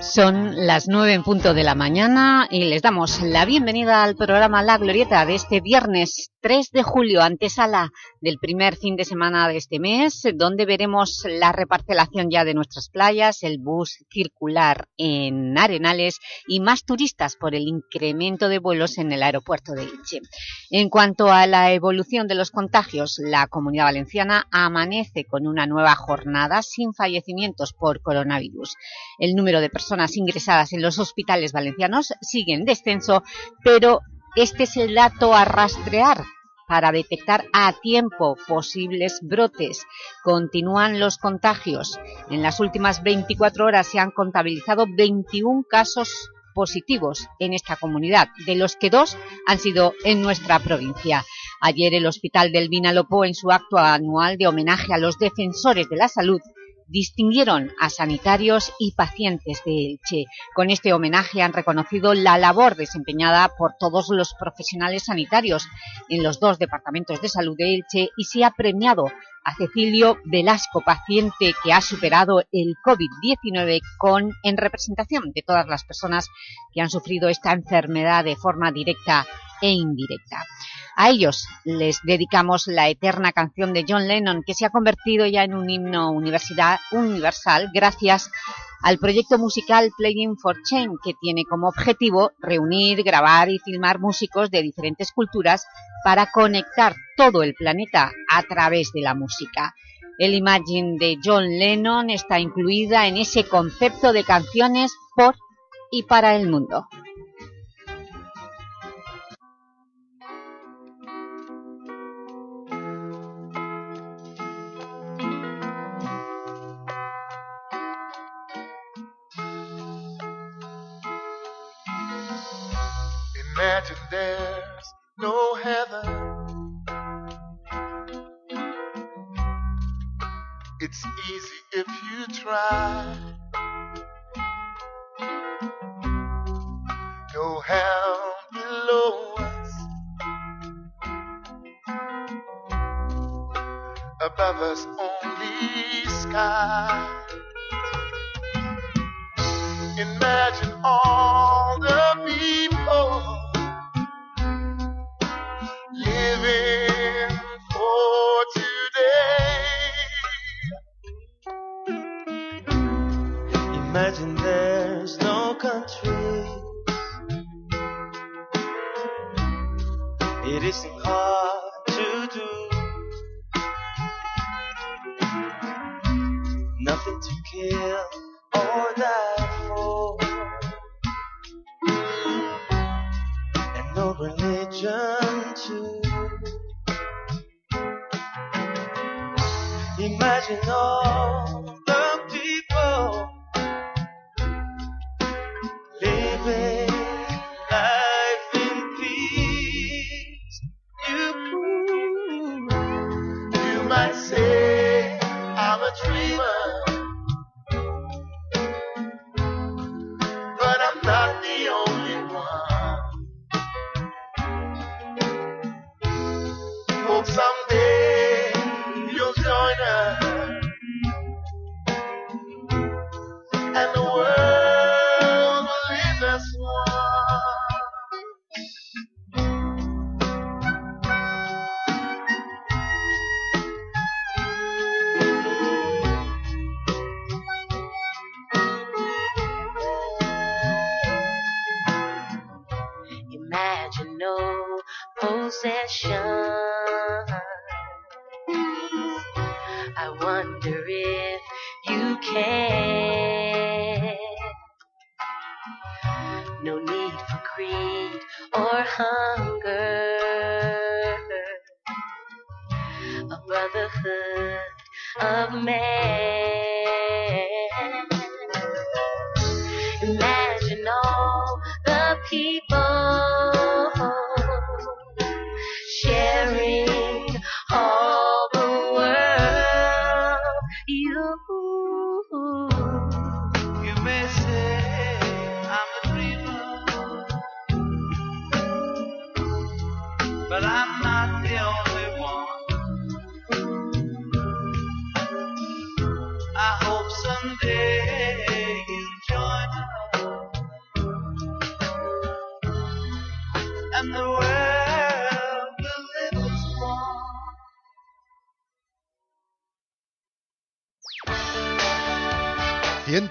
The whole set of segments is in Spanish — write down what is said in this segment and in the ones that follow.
Son las nueve en punto de la mañana y les damos la bienvenida al programa La Glorieta de este viernes 3 de julio, antesala del primer fin de semana de este mes, donde veremos la reparcelación ya de nuestras playas, el bus circular en Arenales y más turistas por el incremento de vuelos en el aeropuerto de Elche. En cuanto a la evolución de los contagios, la Comunidad Valenciana amanece con una nueva jornada sin fallecimientos por coronavirus. El número de personas ingresadas en los hospitales valencianos sigue en descenso, pero este es el dato a rastrear para detectar a tiempo posibles brotes. Continúan los contagios. En las últimas 24 horas se han contabilizado 21 casos positivos en esta comunidad, de los que dos han sido en nuestra provincia. Ayer el Hospital del Vinalopó, en su acto anual de homenaje a los defensores de la salud, distinguieron a sanitarios y pacientes de Elche. Con este homenaje han reconocido la labor desempeñada por todos los profesionales sanitarios en los dos departamentos de salud de Elche y se ha premiado a Cecilio Velasco, paciente que ha superado el COVID-19 con en representación de todas las personas que han sufrido esta enfermedad de forma directa e indirecta. A ellos les dedicamos la eterna canción de John Lennon, que se ha convertido ya en un himno universal gracias al proyecto musical Playing for Change, que tiene como objetivo reunir, grabar y filmar músicos de diferentes culturas para conectar todo el planeta a través de la música. El Imagine de John Lennon está incluida en ese concepto de canciones por y para el mundo.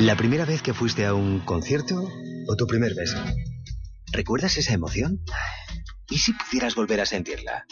¿La primera vez que fuiste a un concierto o tu primer beso? ¿Recuerdas esa emoción? ¿Y si pudieras volver a sentirla?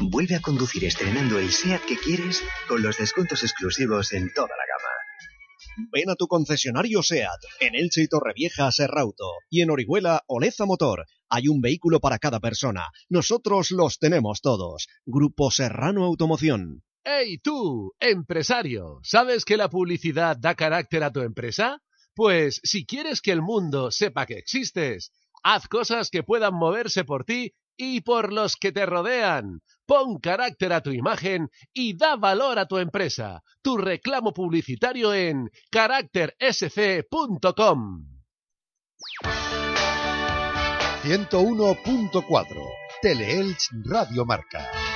Vuelve a conducir estrenando el SEAT que quieres con los descuentos exclusivos en toda la gama. Ven a tu concesionario SEAT, en Elche y Torrevieja Serrauto, y en Orihuela Oleza Motor. Hay un vehículo para cada persona. Nosotros los tenemos todos. Grupo Serrano Automoción. ¡Hey tú, empresario! ¿Sabes que la publicidad da carácter a tu empresa? Pues si quieres que el mundo sepa que existes, haz cosas que puedan moverse por ti y por los que te rodean. Pon carácter a tu imagen y da valor a tu empresa. Tu reclamo publicitario en caráctersc.com. 101.4 Teleelch Radio Marca.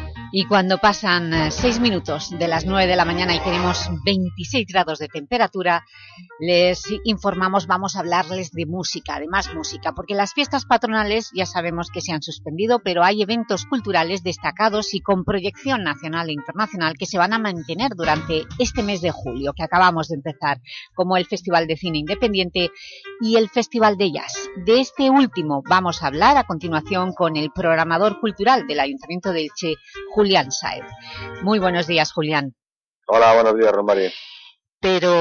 Y cuando pasan eh, seis minutos de las nueve de la mañana y tenemos 26 grados de temperatura, les informamos, vamos a hablarles de música, de más música, porque las fiestas patronales ya sabemos que se han suspendido, pero hay eventos culturales destacados y con proyección nacional e internacional que se van a mantener durante este mes de julio, que acabamos de empezar, como el Festival de Cine Independiente y el Festival de Jazz. De este último vamos a hablar a continuación con el programador cultural del Ayuntamiento de Elche, Julián Saez. Muy buenos días, Julián. Hola, buenos días, Rosmarie. Pero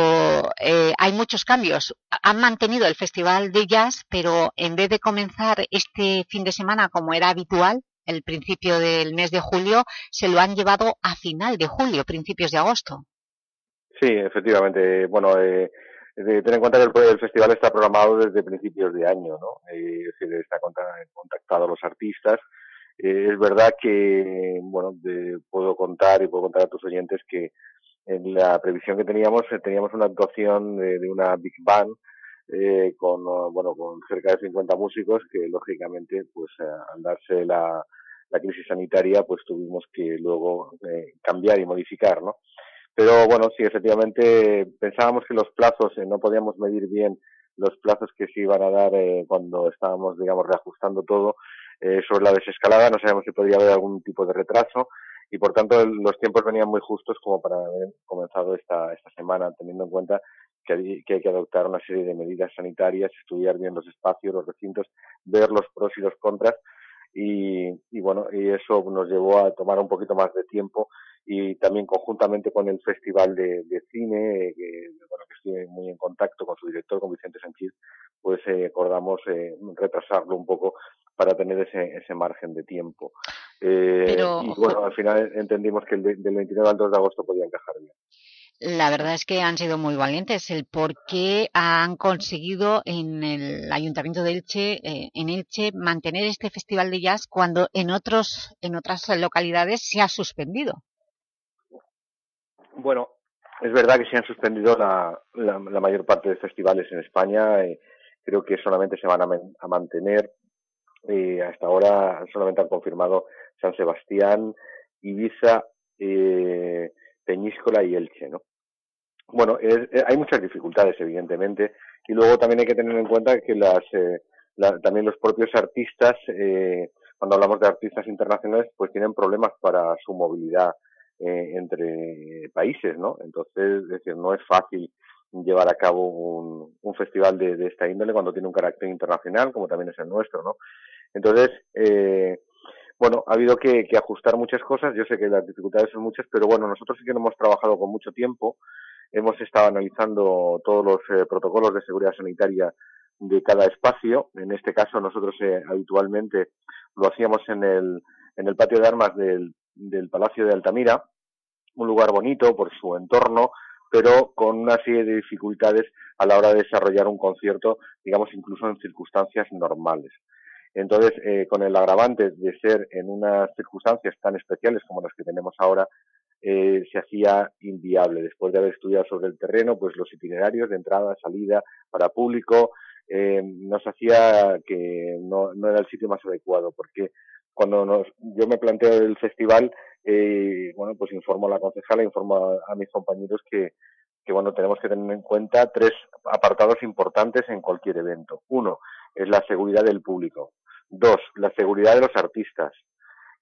eh, hay muchos cambios. Han mantenido el Festival de Jazz, pero en vez de comenzar este fin de semana como era habitual, el principio del mes de julio, se lo han llevado a final de julio, principios de agosto. Sí, efectivamente. Bueno, eh, de- ten en cuenta que el, el festival está programado desde principios de año, ¿no? Eh, es decir, está conta- contactado a los artistas. Eh, es verdad que, bueno, de- puedo contar y puedo contar a tus oyentes que en la previsión que teníamos, eh, teníamos una actuación de, una big band eh, con, oh, bueno, con cerca de 50 músicos que, lógicamente, pues eh, al darse la, la crisis sanitaria, pues tuvimos que luego eh, cambiar y modificar, ¿no? Pero bueno, sí, efectivamente pensábamos que los plazos, eh, no podíamos medir bien los plazos que se iban a dar eh, cuando estábamos, digamos, reajustando todo eh, sobre la desescalada, no sabíamos si podría haber algún tipo de retraso y por tanto los tiempos venían muy justos como para haber comenzado esta, esta semana, teniendo en cuenta que hay, que hay que adoptar una serie de medidas sanitarias, estudiar bien los espacios, los recintos, ver los pros y los contras y, y bueno, y eso nos llevó a tomar un poquito más de tiempo y también conjuntamente con el Festival de, de Cine, eh, que, bueno, que estoy muy en contacto con su director, con Vicente Sánchez, pues eh, acordamos eh, retrasarlo un poco para tener ese, ese margen de tiempo. Eh, Pero, y bueno, al final entendimos que el de- del 29 al 2 de agosto podía encajar bien. La verdad es que han sido muy valientes. El por qué han conseguido en el Ayuntamiento de Elche, eh, en Elche, mantener este festival de jazz cuando en otros en otras localidades se ha suspendido. Bueno, es verdad que se han suspendido la, la, la mayor parte de festivales en España. eh, creo que solamente se van a, mantener. eh, hasta ahora solamente han confirmado San Sebastián, Ibiza, eh, Peñíscola y Elche, ¿no? Bueno, hay muchas dificultades, evidentemente, y luego también hay que tener en cuenta que las, eh, también los propios artistas, eh, cuando hablamos de artistas internacionales, pues tienen problemas para su movilidad eh, entre países, ¿no? Entonces, es decir, no es fácil llevar a cabo un, un festival de, esta índole cuando tiene un carácter internacional, como también es el nuestro, ¿no? Entonces, eh, bueno, ha habido que, que ajustar muchas cosas. Yo sé que las dificultades son muchas, pero bueno, nosotros sí que hemos trabajado con mucho tiempo. Hemos estado analizando todos los eh, protocolos de seguridad sanitaria de cada espacio. En este caso, nosotros eh, habitualmente lo hacíamos en el, en el patio de armas del, Palacio de Altamira, un lugar bonito por su entorno, pero con una serie de dificultades a la hora de desarrollar un concierto, digamos, incluso en circunstancias normales. Entonces, eh, con el agravante de ser en unas circunstancias tan especiales como las que tenemos ahora, eh, se hacía inviable. Después de haber estudiado sobre el terreno, pues los itinerarios de entrada, salida para público, eh, nos hacía que no, no, era el sitio más adecuado, porque cuando nos, yo me planteo el festival, eh, bueno, pues informo a la concejala, informo a, a mis compañeros que, que, bueno, tenemos que tener en cuenta tres apartados importantes en cualquier evento. Uno, es la seguridad del público. Dos, la seguridad de los artistas.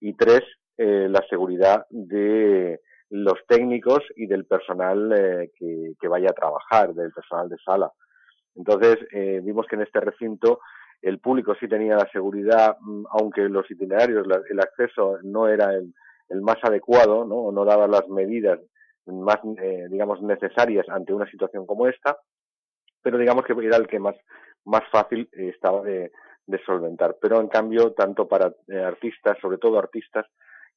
Y tres, eh, la seguridad de los técnicos y del personal eh, que, que, vaya a trabajar, del personal de sala. Entonces, eh, vimos que en este recinto el público sí tenía la seguridad, mm, aunque los itinerarios, la, el acceso no era el, el, más adecuado, ¿no? no daba las medidas más, eh, digamos, necesarias ante una situación como esta, pero digamos que era el que más, más fácil estaba de, solventar. Pero en cambio, tanto para eh, artistas, sobre todo artistas,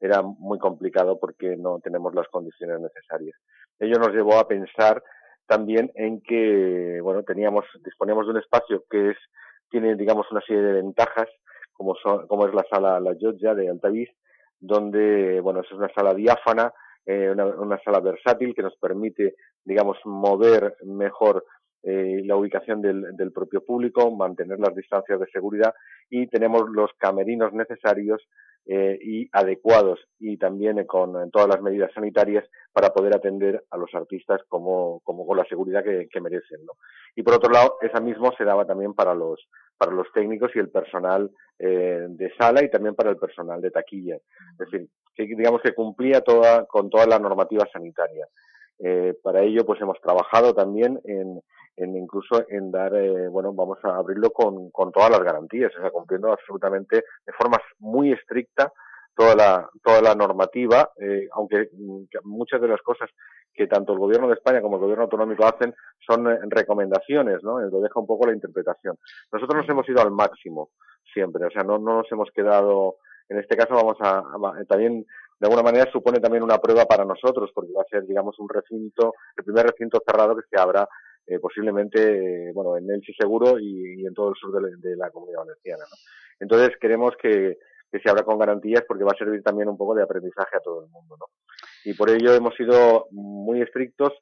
era muy complicado porque no tenemos las condiciones necesarias. Ello nos llevó a pensar también en que, bueno, teníamos, disponíamos de un espacio que es, tiene, digamos, una serie de ventajas, como son, como es la sala La Giorgia de Altavís, donde, bueno, es una sala diáfana, eh, una, una, sala versátil que nos permite, digamos, mover mejor eh, la ubicación del, del, propio público, mantener las distancias de seguridad y tenemos los camerinos necesarios eh, y adecuados y también con todas las medidas sanitarias para poder atender a los artistas como, como con la seguridad que, que merecen. ¿no? Y por otro lado, esa mismo se daba también para los, para los técnicos y el personal eh, de sala y también para el personal de taquilla. Es decir, que digamos que cumplía toda, con toda la normativa sanitaria. Eh, para ello, pues hemos trabajado también en, en incluso en dar, eh, bueno, vamos a abrirlo con, con todas las garantías, o sea, cumpliendo absolutamente de forma muy estricta toda la, toda la normativa, eh, aunque muchas de las cosas que tanto el gobierno de España como el gobierno autonómico hacen son eh, recomendaciones, ¿no? Lo deja un poco la interpretación. Nosotros nos hemos ido al máximo siempre, o sea, no, no nos hemos quedado, en este caso vamos a, a también de alguna manera supone también una prueba para nosotros, porque va a ser, digamos, un recinto, el primer recinto cerrado que se abra eh, posiblemente, eh, bueno, en Elche seguro y, en todo el sur de, la, comunidad valenciana. Entonces queremos que, se abra con garantías porque va a servir también un poco de aprendizaje a todo el mundo. Y por ello hemos sido muy estrictos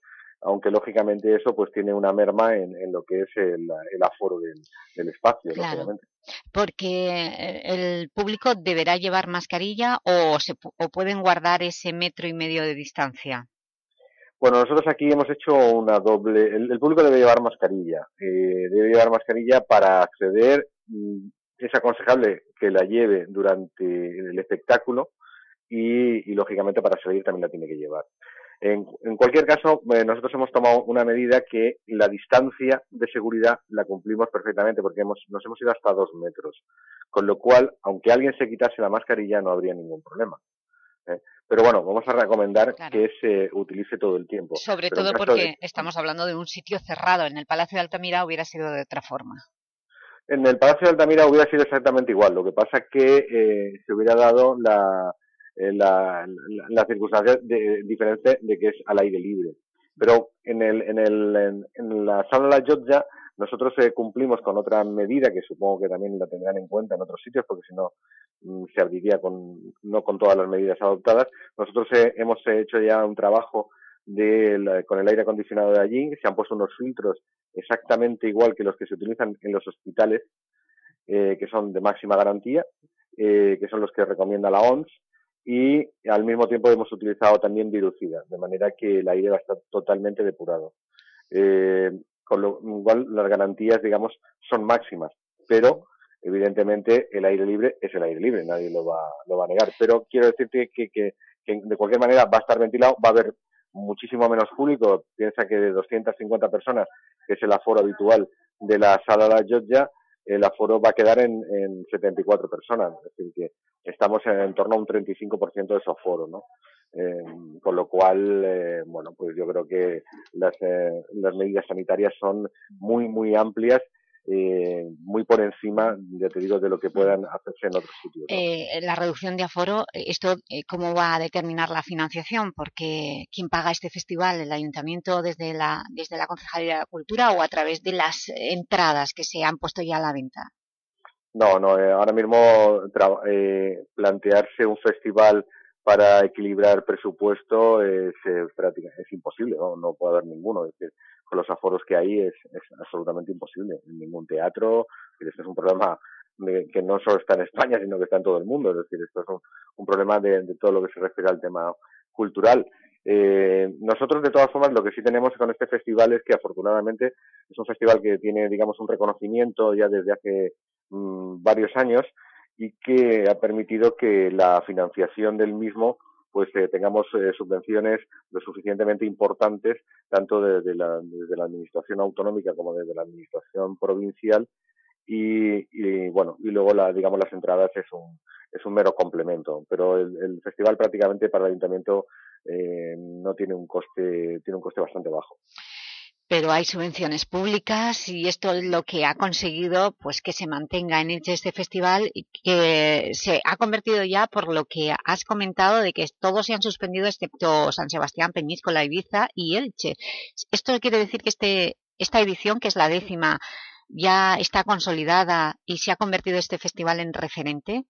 aunque lógicamente eso pues tiene una merma en, en lo que es el, el aforo del, del espacio, claro. lógicamente. Porque el público deberá llevar mascarilla o, se, o pueden guardar ese metro y medio de distancia. Bueno, nosotros aquí hemos hecho una doble... El, el público debe llevar mascarilla. Eh, debe llevar mascarilla para acceder. Es aconsejable que la lleve durante el espectáculo y, y lógicamente, para salir también la tiene que llevar. En, en cualquier caso, eh, nosotros hemos tomado una medida que la distancia de seguridad la cumplimos perfectamente porque hemos, nos hemos ido hasta dos metros. Con lo cual, aunque alguien se quitase la mascarilla, no habría ningún problema. ¿eh? Pero bueno, vamos a recomendar claro. que se utilice todo el tiempo. Sobre Pero todo porque de... estamos hablando de un sitio cerrado. En el Palacio de Altamira hubiera sido de otra forma. En el Palacio de Altamira hubiera sido exactamente igual. Lo que pasa es que eh, se hubiera dado la, la, la, la, circunstancia de, diferente de que es al aire libre. Pero en, el, en, el, en, la sala la Jotja nosotros eh, cumplimos con otra medida que supongo que también la tendrán en cuenta en otros sitios porque si no mm, se abriría con, no con todas las medidas adoptadas. Nosotros eh, hemos hecho ya un trabajo de con el aire acondicionado de allí, se han puesto unos filtros exactamente igual que los que se utilizan en los hospitales, eh, que son de máxima garantía, que son los que recomienda la OMS, y al mismo tiempo hemos utilizado también virucida, de manera que el aire va a estar totalmente depurado. Eh, con lo cual las garantías, digamos, son máximas, pero evidentemente el aire libre es el aire libre, nadie lo va, lo va a negar. Pero quiero decirte que, que, que de cualquier manera va a estar ventilado, va a haber muchísimo menos público, piensa que de 250 personas, que es el aforo habitual de la sala de la Georgia, el aforo va a quedar en, en 74 personas, es decir, que estamos en, torno a un 35% de su aforo, ¿no? Eh, con lo cual, eh, bueno, pues yo creo que las, eh, las medidas sanitarias son muy, muy amplias eh, muy por encima, ya te digo, de lo que puedan hacerse en otros sitios. Eh, la reducción de aforo, ¿esto eh, cómo va a determinar la financiación? Porque ¿quién paga este festival? ¿El Ayuntamiento desde la, desde la Concejalía de Cultura o a través de las entradas que se han puesto ya a la venta? No, no, eh, ahora mismo eh, plantearse un festival para equilibrar presupuesto es, es imposible, ¿no? no puede haber ninguno. Es decir, con los aforos que hay es, absolutamente imposible. En ningún teatro, este es un problema que no solo está en España, sino que está en todo el mundo. Es decir, esto es un, un problema de, de todo lo que se refiere al tema cultural. Eh, nosotros, de todas formas, lo que sí tenemos con este festival es que, afortunadamente, es un festival que tiene, digamos, un reconocimiento ya desde hace mm, varios años y que ha permitido que la financiación del mismo pues eh, tengamos eh, subvenciones lo suficientemente importantes tanto desde la, desde la administración autonómica como desde la administración provincial. Y, y, bueno y luego la digamos las entradas es un es un mero complemento. Pero el, festival prácticamente para el ayuntamiento eh, no tiene un coste tiene un coste bastante bajo pero hay subvenciones públicas y esto es lo que ha conseguido pues que se mantenga en Elche este festival y que se ha convertido ya por lo que has comentado de que todos se han suspendido excepto San Sebastián, Peñíscola, Ibiza y Elche. Esto quiere decir que este, esta edición, que es la décima, ya está consolidada y se ha convertido este festival en referente.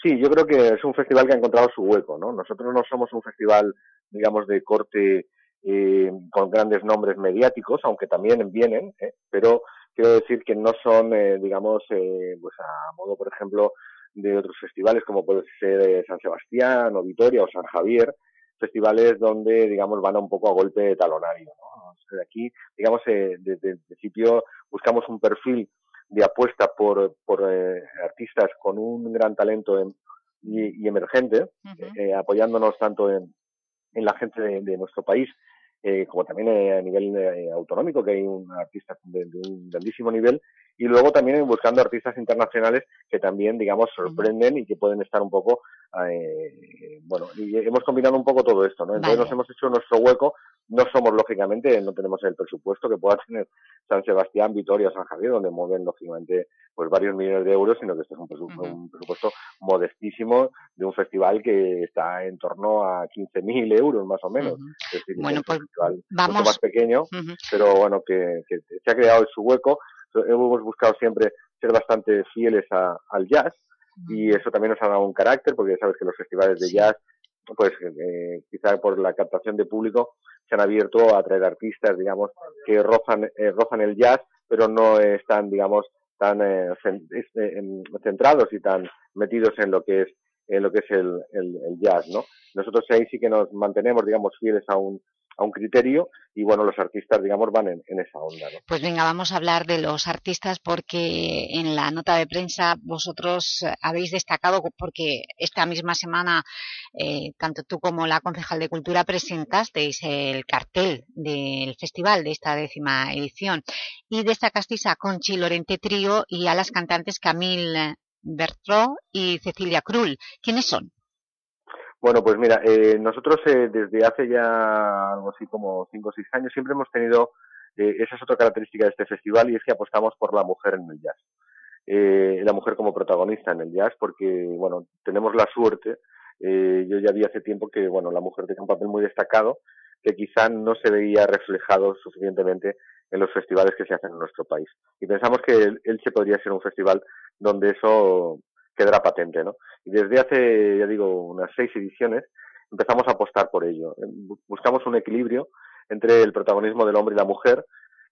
Sí, yo creo que es un festival que ha encontrado su hueco, ¿no? Nosotros no somos un festival, digamos, de corte eh, con grandes nombres mediáticos, aunque también vienen, ¿eh? pero quiero decir que no son, eh, digamos, eh, pues a modo, por ejemplo, de otros festivales como puede ser eh, San Sebastián o Vitoria o San Javier, festivales donde, digamos, van a un poco a golpe de talonario. aquí, digamos, eh, desde el principio buscamos un perfil de apuesta por, por eh, artistas con un gran talento en, y, y, emergente, uh -huh. eh, apoyándonos tanto en, en la gente de, de nuestro país eh, como también eh, a nivel eh, autonómico, que hay un artista de, de, un grandísimo nivel, y luego también buscando artistas internacionales que también, digamos, sorprenden y que pueden estar un poco, eh, bueno, y hemos combinado un poco todo esto, ¿no? Entonces vale. nos hemos hecho nuestro hueco, no somos, lógicamente, no tenemos el presupuesto que pueda tener San Sebastián, Vitoria, San Javier, donde mueven, lógicamente, pues varios millones de euros, sino que este es un presupuesto, uh -huh. un presupuesto modestísimo de un festival que está en torno a 15.000 euros, más o menos. Uh -huh. Es decir, bueno, es pues festival vamos... mucho más pequeño, uh -huh. pero bueno, que, que, se ha creado su hueco. Hemos buscado siempre ser bastante fieles a, al jazz y eso también nos ha dado un carácter, porque ya sabes que los festivales de jazz, pues eh, quizá por la captación de público, se han abierto a traer artistas, digamos, que rozan, eh, rozan el jazz, pero no están, digamos, tan eh, centrados y tan metidos en lo que es en lo que es el, el, el, jazz, ¿no? Nosotros ahí sí que nos mantenemos, digamos, fieles a un, a un criterio y, bueno, los artistas, digamos, van en, en esa onda. Pues venga, vamos a hablar de los artistas porque en la nota de prensa vosotros habéis destacado, porque esta misma semana, eh, tanto tú como la concejal de Cultura presentasteis el cartel del festival de esta décima edición y destacasteis a Conchi Lorente Trío y a las cantantes Camille Bertró y Cecilia Krull. ¿Quiénes son? Bueno, pues mira, eh, nosotros eh, desde hace ya algo así como cinco o seis años siempre hemos tenido, eh, esa es otra característica de este festival y es que apostamos por la mujer en el jazz. Eh, la mujer como protagonista en el jazz porque, bueno, tenemos la suerte, eh, yo ya vi hace tiempo que, bueno, la mujer tiene un papel muy destacado que quizá no se veía reflejado suficientemente en los festivales que se hacen en nuestro país. Y pensamos que el Elche podría ser un festival donde eso quedará patente, ¿no? Y desde hace, ya digo, unas seis ediciones empezamos a apostar por ello. Buscamos un equilibrio entre el protagonismo del hombre y la mujer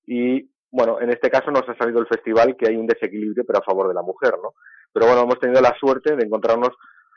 y, bueno, en este caso nos ha salido el festival que hay un desequilibrio pero a favor de la mujer, ¿no? Pero bueno, hemos tenido la suerte de encontrarnos,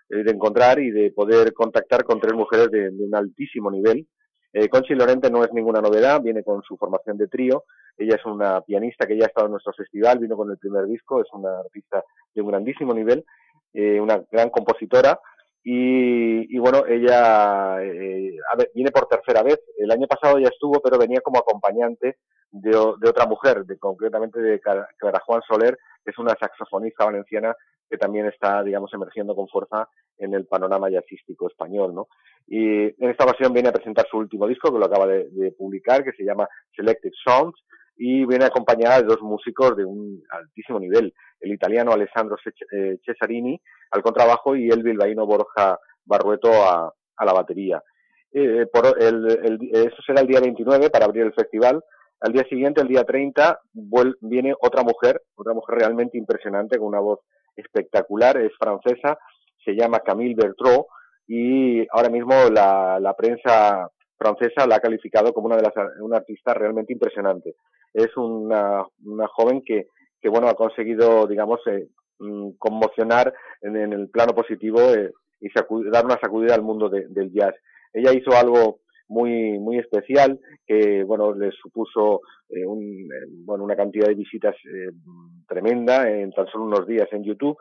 eh, de encontrar y de poder contactar con tres mujeres de, de un altísimo nivel. Eh, Conchi Lorente no es ninguna novedad, viene con su formación de trío, ella es una pianista que ya ha estado en nuestro festival, vino con el primer disco, es una artista de un grandísimo nivel, eh, una gran compositora y, y bueno, ella eh, ver, viene por tercera vez. El año pasado ya estuvo, pero venía como acompañante de, de otra mujer, de, concretamente de Clara Juan Soler, que es una saxofonista valenciana que también está, digamos, emergiendo con fuerza en el panorama jazzístico español, ¿no? Y en esta ocasión viene a presentar su último disco, que lo acaba de, de publicar, que se llama Selected Songs, y viene acompañada de dos músicos de un altísimo nivel, el italiano Alessandro Cesarini al contrabajo y el bilbaíno Borja Barrueto a, la batería. Eh, eso será el día 29 para abrir el festival. Al día siguiente, el día 30, viene otra mujer, otra mujer realmente impresionante, con una voz espectacular, es francesa, se llama Camille Bertrand, y ahora mismo la, la prensa francesa la ha calificado como una de las una artista realmente impresionante. Es una, una joven que, que bueno ha conseguido digamos eh, mm, conmocionar en, el plano positivo eh, y dar una sacudida al mundo de, del jazz. Ella hizo algo muy muy especial que bueno le supuso eh, un, eh, bueno una cantidad de visitas eh, tremenda en tan solo unos días en YouTube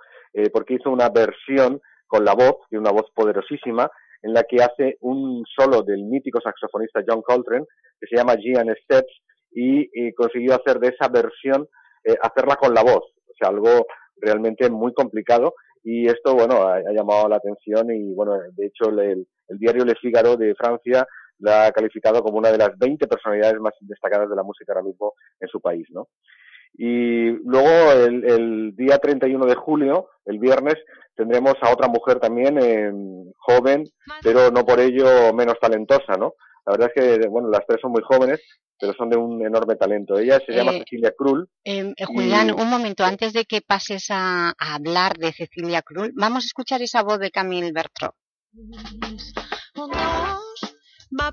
porque hizo una versión con la voz y una voz poderosísima en la que hace un solo del mítico saxofonista John Coltrane que se llama Gian Steps y, consiguió hacer de esa versión eh, hacerla con la voz o sea algo realmente muy complicado y esto bueno ha, ha llamado la atención y bueno de hecho el, el diario Le Figaro de Francia la ha calificado como una de las 20 personalidades más destacadas de la música ahora mismo en su país, ¿no? Y luego el, el día 31 de julio, el viernes, tendremos a otra mujer también eh, joven, pero no por ello menos talentosa, ¿no? La verdad es que, bueno, las tres son muy jóvenes, pero son de un enorme talento. Ella se llama Eh, Cecilia Krull. Eh, eh, Julián, y- un momento, antes de que pases a, a hablar de Cecilia Krull, vamos a escuchar esa voz de Camille Bertrand. Mon ange, ma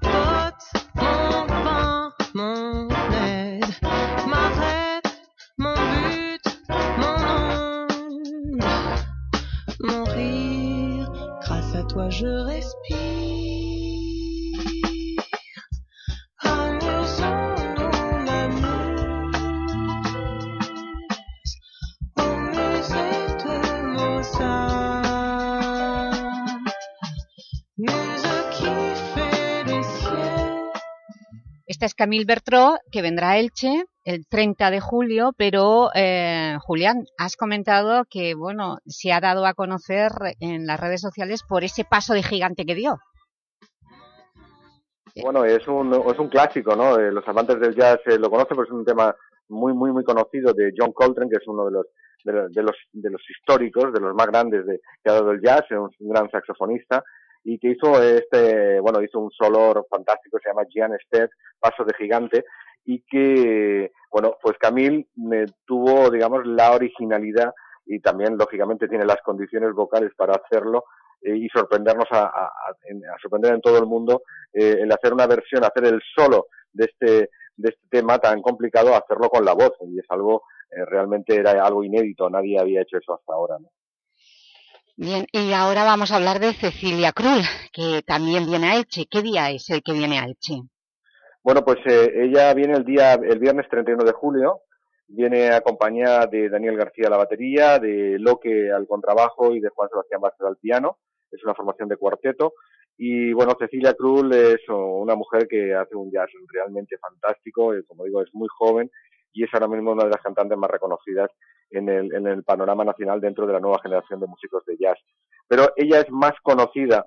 Es Camille Bertrand, que vendrá a Elche el 30 de julio, pero eh, Julián, has comentado que bueno, se ha dado a conocer en las redes sociales por ese paso de gigante que dio. Bueno, es un, es un clásico, ¿no? Eh, los amantes del jazz eh, lo conocen, porque es un tema muy, muy, muy conocido de John Coltrane, que es uno de los, de, de los, de los históricos, de los más grandes de, que ha dado el jazz, es un gran saxofonista, y que hizo este, bueno, hizo un solor fantástico, se llama Gian Step, Paso de Gigante, y que, bueno, pues Camille eh, tuvo, digamos, la originalidad y también, lógicamente, tiene las condiciones vocales para hacerlo eh, y sorprendernos a, a, a sorprender en todo el mundo eh, el hacer una versión, hacer el solo de este, de este tema tan complicado, hacerlo con la voz. Y es algo, eh, realmente era algo inédito, nadie había hecho eso hasta ahora. ¿no? Bien, y ahora vamos a hablar de Cecilia Krull, que también viene a Elche. ¿Qué día es el que viene a Elche? Bueno, pues eh, ella viene el día, el viernes 31 de julio, viene acompañada de Daniel García a la batería, de Loque al contrabajo y de Juan Sebastián Vázquez al piano. Es una formación de cuarteto. Y bueno, Cecilia Krull es una mujer que hace un jazz realmente fantástico, eh, como digo, es muy joven y es ahora mismo una de las cantantes más reconocidas en el, en el panorama nacional dentro de la nueva generación de músicos de jazz. Pero ella es más conocida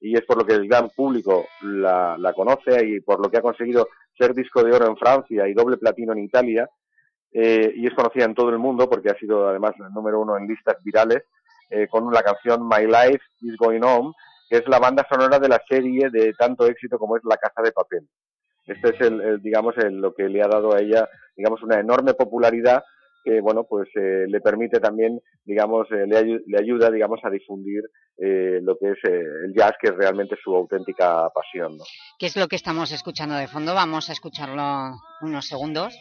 y es por lo que el gran público la, conoce y por lo que ha conseguido ser disco de oro en Francia y doble platino en Italia eh, y es conocida en todo el mundo porque ha sido además el número uno en listas virales eh, con la canción My Life is Going On que es la banda sonora de la serie de tanto éxito como es La Casa de Papel. Este es el digamos el, lo que le ha dado a ella digamos una enorme popularidad que bueno pues eh, le permite también digamos eh, le, ayu le, ayuda digamos a difundir eh, lo que es eh, el jazz que es realmente su auténtica pasión ¿no? ¿Qué es lo que estamos escuchando de fondo? Vamos a escucharlo unos segundos.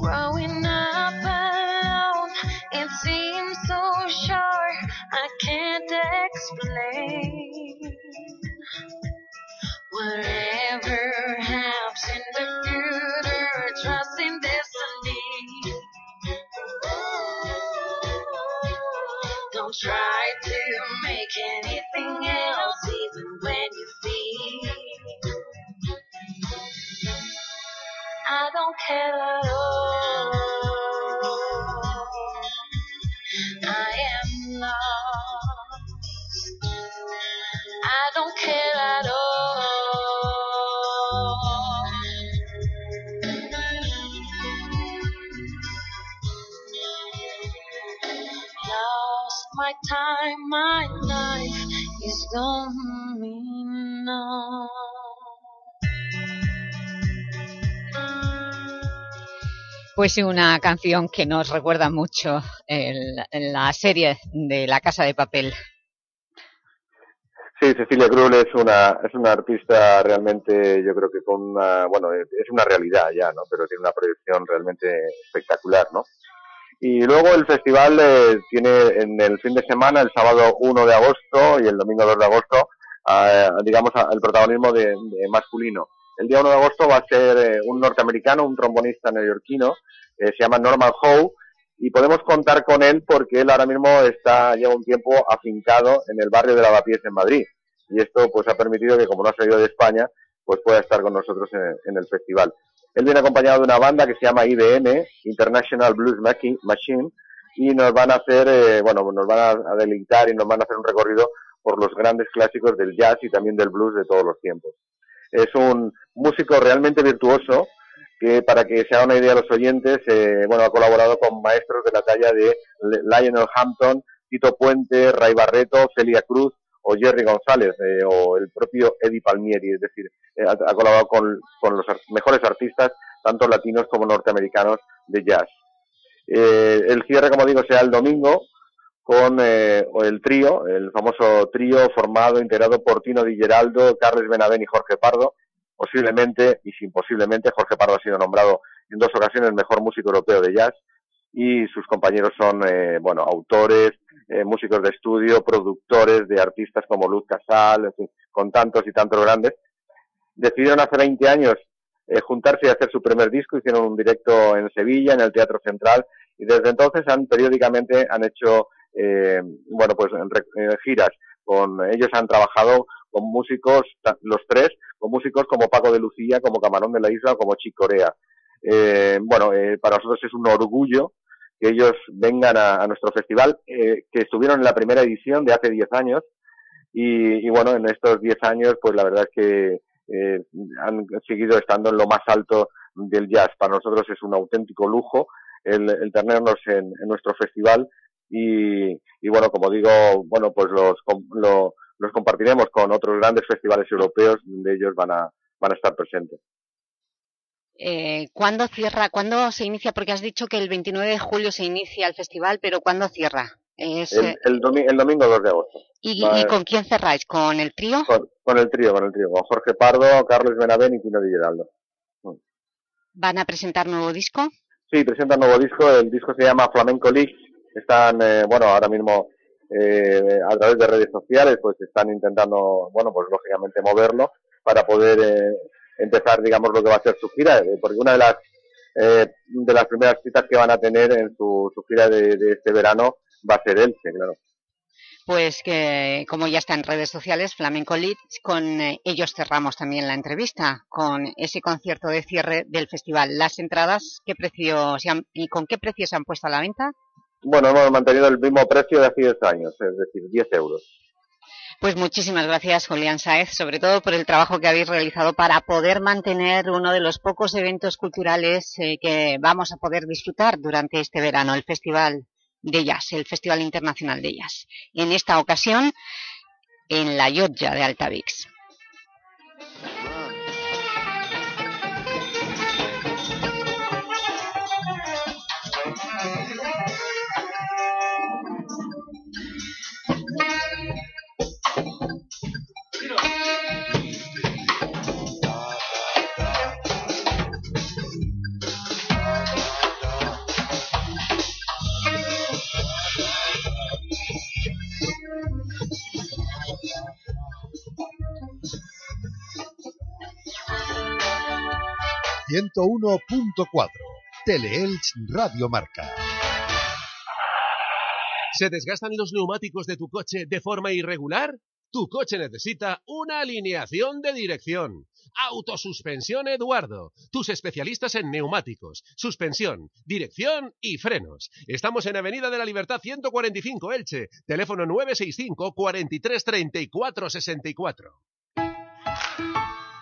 Growing up alone, it seems so short, I can't explain. Whatever happens in the Don't try to make anything else, even when you feel. I don't care at all. Time, my life is going on. Pues una canción que nos recuerda mucho el, la serie de La Casa de Papel. Sí, Cecilia Krull es una, es una artista realmente, yo creo que con una, bueno, es una realidad ya, ¿no? Pero tiene una proyección realmente espectacular, ¿no? Y luego el festival eh, tiene en el fin de semana, el sábado 1 de agosto y el domingo 2 de agosto, eh, digamos, el protagonismo de, masculino. El día 1 de agosto va a ser eh, un norteamericano, un trombonista neoyorquino, se llama Norman Howe, y podemos contar con él porque él ahora mismo está lleva un tiempo afincado en el barrio de Lavapiés en Madrid. Y esto pues ha permitido que como no ha salido de España, pues pueda estar con nosotros en el festival. Él viene acompañado de una banda que se llama IBM, International Blues Machine, y nos van a hacer, eh, bueno, nos van a, deleitar y nos van a hacer un recorrido por los grandes clásicos del jazz y también del blues de todos los tiempos. Es un músico realmente virtuoso que, para que se haga una idea los oyentes, eh, bueno, ha colaborado con maestros de la talla de Lionel Hampton, Tito Puente, Ray Barreto, Celia Cruz, o Jerry González eh, o el propio Eddie Palmieri, es decir, eh, ha, colaborado con, los mejores artistas, tanto latinos como norteamericanos de jazz. Eh, el cierre, como digo, será el domingo con el trío, el famoso trío formado, integrado por Tino Di Geraldo, Carles Benavén y Jorge Pardo. Posiblemente, y sin posiblemente, Jorge Pardo ha sido nombrado en dos ocasiones mejor músico europeo de jazz y sus compañeros son, bueno, autores, eh, músicos de estudio, productores de artistas como Luz Casal, con tantos y tantos grandes. Decidieron hace 20 años eh, juntarse y hacer su primer disco, hicieron un directo en Sevilla, en el Teatro Central, y desde entonces han periódicamente han hecho, eh, bueno, pues giras. Con ellos han trabajado con músicos, los tres, con músicos como Paco de Lucía, como Camarón de la Isla, como Chicorea. Bueno, para nosotros es un orgullo que ellos vengan a, nuestro festival, eh, que estuvieron en la primera edición de hace 10 años. Y, bueno, en estos 10 años, pues la verdad es que eh, han seguido estando en lo más alto del jazz. Para nosotros es un auténtico lujo el, tenernos en, nuestro festival. Y, bueno, como digo, bueno, pues los, los compartiremos con otros grandes festivales europeos donde ellos van a, van a estar presentes. Eh, ¿Cuándo cierra? ¿Cuándo se inicia? Porque has dicho que el 29 de julio se inicia el festival, pero ¿cuándo cierra? Es, el, el, domingo 2 de agosto. ¿Y, con quién cerráis? ¿Con el trío? Con, el trío, con el trío. Con Jorge Pardo, Carlos Benavén y Tino Di Geraldo. Mm. ¿Van a presentar nuevo disco? Sí, presentan nuevo disco. El disco se llama Flamenco League. Están, eh, bueno, ahora mismo eh, a través de redes sociales, pues están intentando, bueno, pues lógicamente moverlo para poder eh, empezar, digamos, lo que va a ser su gira, eh, porque una de las eh, de las primeras citas que van a tener en su, gira de, este verano va a ser Elche, claro. Pues que, como ya está en redes sociales, Flamenco Leeds, con eh, ellos cerramos también la entrevista, con ese concierto de cierre del festival. ¿Las entradas qué precio y con qué precios se han puesto a la venta? Bueno, hemos mantenido el mismo precio de hace 10 años, es decir, 10 euros. Pues muchísimas gracias, Julián Saez, sobre todo por el trabajo que habéis realizado para poder mantener uno de los pocos eventos culturales eh, que vamos a poder disfrutar durante este verano, el Festival de Jazz, el Festival Internacional de Jazz. En esta ocasión, en la Yotja de Altavix. 101.4 Teleelch Radio Marca. ¿Se desgastan los neumáticos de tu coche de forma irregular? Tu coche necesita una alineación de dirección. Autosuspensión Eduardo. Tus especialistas en neumáticos, suspensión, dirección y frenos. Estamos en Avenida de la Libertad 145 Elche. Teléfono 965 43 64 64.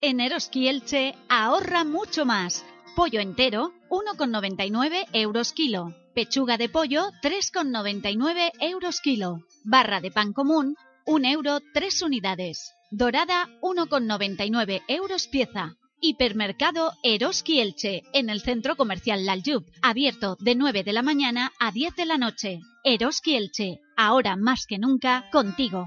En Eroski Elche ahorra mucho más. Pollo entero, 1,99 euros kilo. Pechuga de pollo, 3,99 euros kilo. Barra de pan común, 1 euro 3 unidades. Dorada, 1,99 euros pieza. Hipermercado Eroski Elche, en el centro comercial Laljub, abierto de 9 de la mañana a 10 de la noche. Eroski Elche, ahora más que nunca, contigo.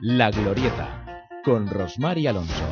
La Glorieta, con Rosmar y Alonso.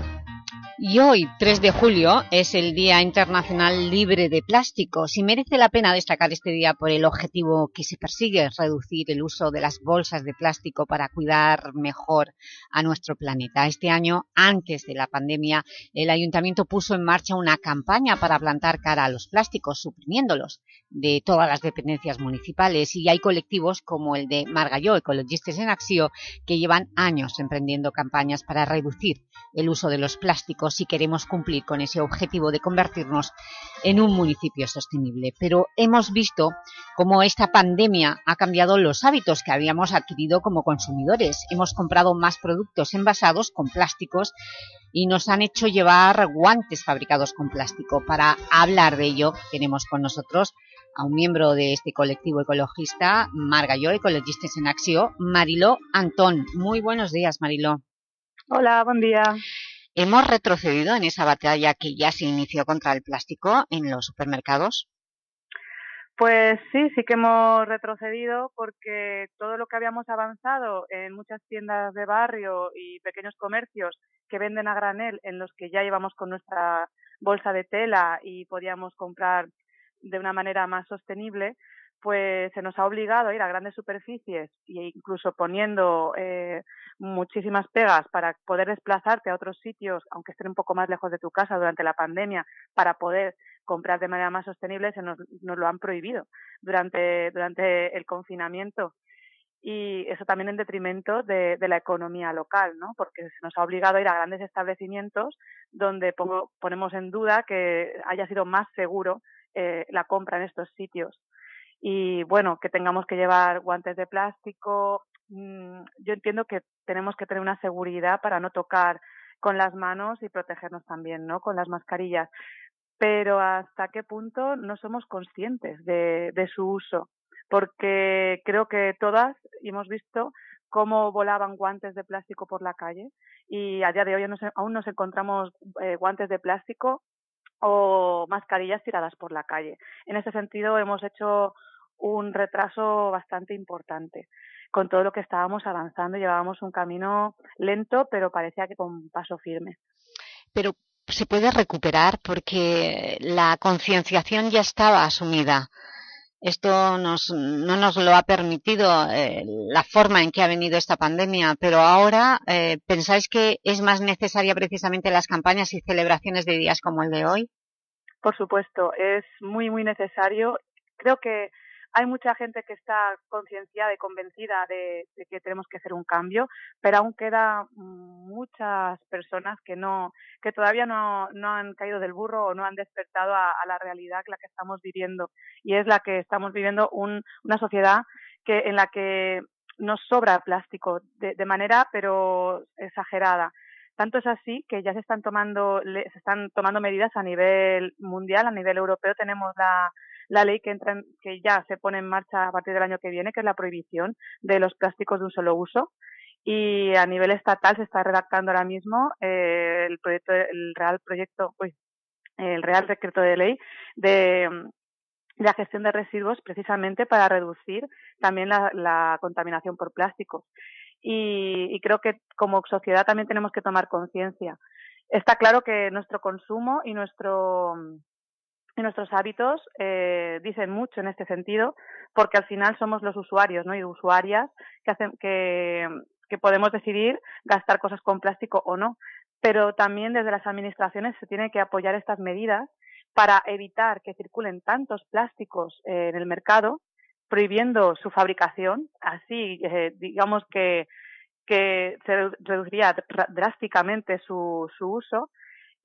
Y hoy, 3 de julio, es el Día Internacional Libre de Plásticos y merece la pena destacar este día por el objetivo que se persigue, reducir el uso de las bolsas de plástico para cuidar mejor a nuestro planeta. Este año, antes de la pandemia, el Ayuntamiento puso en marcha una campaña para plantar cara a los plásticos, suprimiéndolos de todas las dependencias municipales y hay colectivos como el de Margalló, Ecologistes en Acció, que llevan años emprendiendo campañas para reducir el uso de los plásticos si queremos cumplir con ese objetivo de convertirnos en un municipio sostenible. Pero hemos visto cómo esta pandemia ha cambiado los hábitos que habíamos adquirido como consumidores. Hemos comprado más productos envasados con plásticos y nos han hecho llevar guantes fabricados con plástico. Para hablar de ello tenemos con nosotros a un miembro de este colectivo ecologista, Margalló, Ecologistes en Acció, Mariló Antón. Muy buenos días, Mariló. Hola, buen día. ¿Hemos retrocedido en esa batalla que ya se inició contra el plástico en los supermercados? Pues sí, sí que hemos retrocedido porque todo lo que habíamos avanzado en muchas tiendas de barrio y pequeños comercios que venden a granel, en los que ya íbamos con nuestra bolsa de tela y podíamos comprar de una manera más sostenible, pues se nos ha obligado a ir a grandes superficies e incluso poniendo eh, muchísimas pegas para poder desplazarte a otros sitios, aunque estén un poco más lejos de tu casa durante la pandemia, para poder comprar de manera más sostenible, se nos, nos lo han prohibido durante, durante el confinamiento. Y eso también en detrimento de, de la economía local, ¿no? Porque se nos ha obligado a ir a grandes establecimientos donde pongo, ponemos en duda que haya sido más seguro eh, la compra en estos sitios y bueno, que tengamos que llevar guantes de plástico. mm, Yo entiendo que tenemos que tener una seguridad para no tocar con las manos y protegernos también, ¿no? Con las mascarillas. Pero hasta qué punto no somos conscientes de, de su uso, porque creo que todas hemos visto cómo volaban guantes de plástico por la calle y a día de hoy aún nos encontramos eh, guantes de plástico o mascarillas tiradas por la calle. En ese sentido, hemos hecho un retraso bastante importante. Con todo lo que estábamos avanzando, llevábamos un camino lento, pero parecía que con paso firme. Pero se puede recuperar porque la concienciación ya estaba asumida. Esto nos, no nos lo ha permitido eh, la forma en que ha venido esta pandemia, pero ahora eh, ¿pensáis que es más necesaria precisamente las campañas y celebraciones de días como el de hoy? Por supuesto, es muy, muy necesario. Creo que hay mucha gente que está concienciada y convencida de, que tenemos que hacer un cambio, pero aún queda muchas personas que no, que todavía no, no han caído del burro o no han despertado a, la realidad la que estamos viviendo y es la que estamos viviendo un, una sociedad que en la que nos sobra plástico de, de manera pero exagerada. Tanto es así que ya se están tomando se están tomando medidas a nivel mundial, a nivel europeo tenemos la la ley que entra en, que ya se pone en marcha a partir del año que viene, que es la prohibición de los plásticos de un solo uso. Y a nivel estatal se está redactando ahora mismo eh, el proyecto, el real proyecto, pues, el real decreto de ley de la gestión de residuos precisamente para reducir también la, la contaminación por plásticos. Y, y creo que como sociedad también tenemos que tomar conciencia. Está claro que nuestro consumo y nuestro y nuestros hábitos eh, dicen mucho en este sentido, porque al final somos los usuarios ¿no? y usuarias que, hacen, que, podemos decidir gastar cosas con plástico o no. Pero también desde las administraciones se tiene que apoyar estas medidas para evitar que circulen tantos plásticos eh, en el mercado, prohibiendo su fabricación. Así, eh, digamos que, que se reduciría drásticamente su, su uso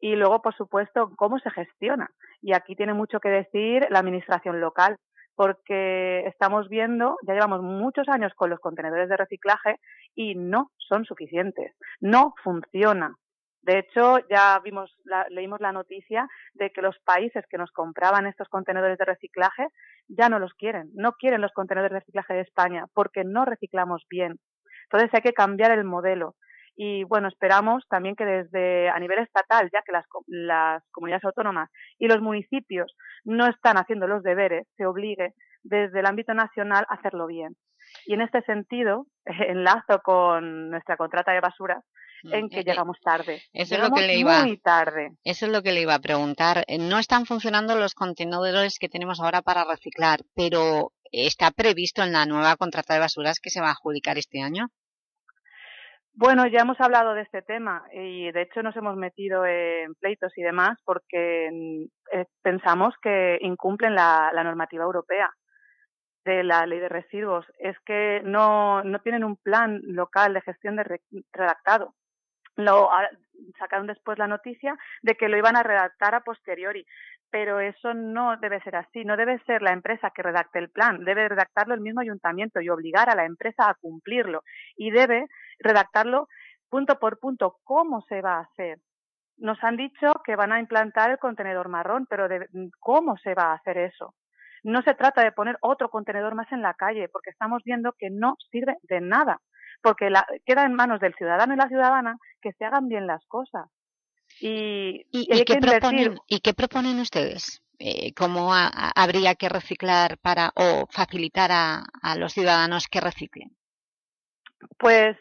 y luego, por supuesto, cómo se gestiona. Y aquí tiene mucho que decir la administración local, porque estamos viendo, ya llevamos muchos años con los contenedores de reciclaje y no son suficientes, no funciona. De hecho, ya vimos, la, leímos la noticia de que los países que nos compraban estos contenedores de reciclaje ya no los quieren, no quieren los contenedores de reciclaje de España porque no reciclamos bien. Entonces hay que cambiar el modelo y bueno, esperamos también que desde a nivel estatal, ya que las, las comunidades autónomas y los municipios no están haciendo los deberes, se obligue desde el ámbito nacional a hacerlo bien. Y en este sentido, enlazo con nuestra contrata de basuras, mm, en que eh, llegamos tarde. Eso es lo que le iba, muy tarde. Eso es lo que le iba a preguntar. Eh, no están funcionando los contenedores que tenemos ahora para reciclar, pero ¿está previsto en la nueva contrata de basuras que se va a adjudicar este año? Bueno, ya hemos hablado de este tema y de hecho nos hemos metido en pleitos y demás porque eh, pensamos que incumplen la, normativa europea de la ley de residuos. Es que no, no tienen un plan local de gestión de re, redactado. Lo, sacaron después la noticia de que lo iban a redactar a posteriori pero eso no debe ser así, no debe ser la empresa que redacte el plan, debe redactarlo el mismo ayuntamiento y obligar a la empresa a cumplirlo y debe redactarlo punto por punto cómo se va a hacer. Nos han dicho que van a implantar el contenedor marrón, pero de, ¿cómo se va a hacer eso? No se trata de poner otro contenedor más en la calle, porque estamos viendo que no sirve de nada, porque la, queda en manos del ciudadano y la ciudadana que se hagan bien las cosas. Y, ¿Y, y, qué, proponen, ¿y qué proponen ustedes? Eh, ¿Cómo a, a, habría que reciclar para o facilitar a, a los ciudadanos que reciclen? Pues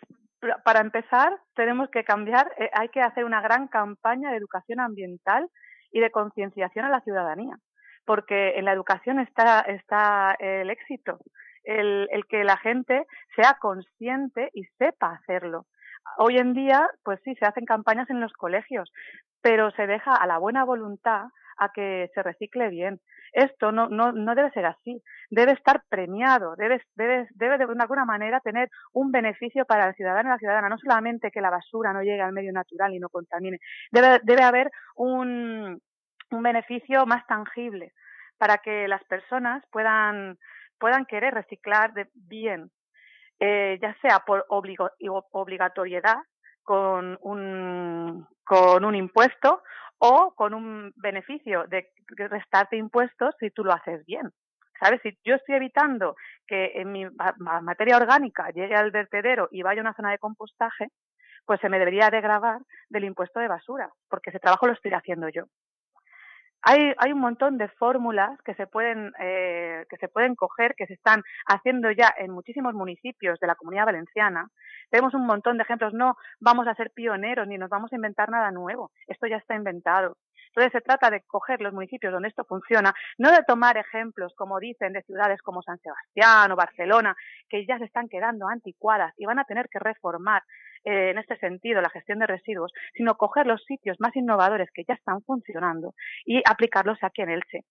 para empezar tenemos que cambiar, eh, hay que hacer una gran campaña de educación ambiental y de concienciación a la ciudadanía, porque en la educación está, está el éxito, el, el que la gente sea consciente y sepa hacerlo hoy en día, pues sí, se hacen campañas en los colegios, pero se deja a la buena voluntad a que se recicle bien. Esto no, no, no debe ser así. Debe estar premiado, debe, debe, debe de alguna manera tener un beneficio para el ciudadano y la ciudadana. No solamente que la basura no llegue al medio natural y no contamine. Debe, debe haber un, un beneficio más tangible para que las personas puedan, puedan querer reciclar de bien, eh, ya sea por obligatoriedad con un, con un impuesto o con un beneficio de restarte impuestos si tú lo haces bien. ¿Sabes? Si yo estoy evitando que en mi materia orgánica llegue al vertedero y vaya a una zona de compostaje, pues se me debería de grabar del impuesto de basura, porque ese trabajo lo estoy haciendo yo. Hay, hay un montón de fórmulas que se pueden eh, que se pueden coger, que se están haciendo ya en muchísimos municipios de la Comunidad Valenciana. Tenemos un montón de ejemplos. No vamos a ser pioneros ni nos vamos a inventar nada nuevo. Esto ya está inventado. Entonces se trata de coger los municipios donde esto funciona, no de tomar ejemplos, como dicen, de ciudades como San Sebastián o Barcelona, que ya se están quedando anticuadas y van a tener que reformar eh, en este sentido, la gestión de residuos, sino coger los sitios más innovadores que ya están funcionando y aplicarlos aquí en Elche.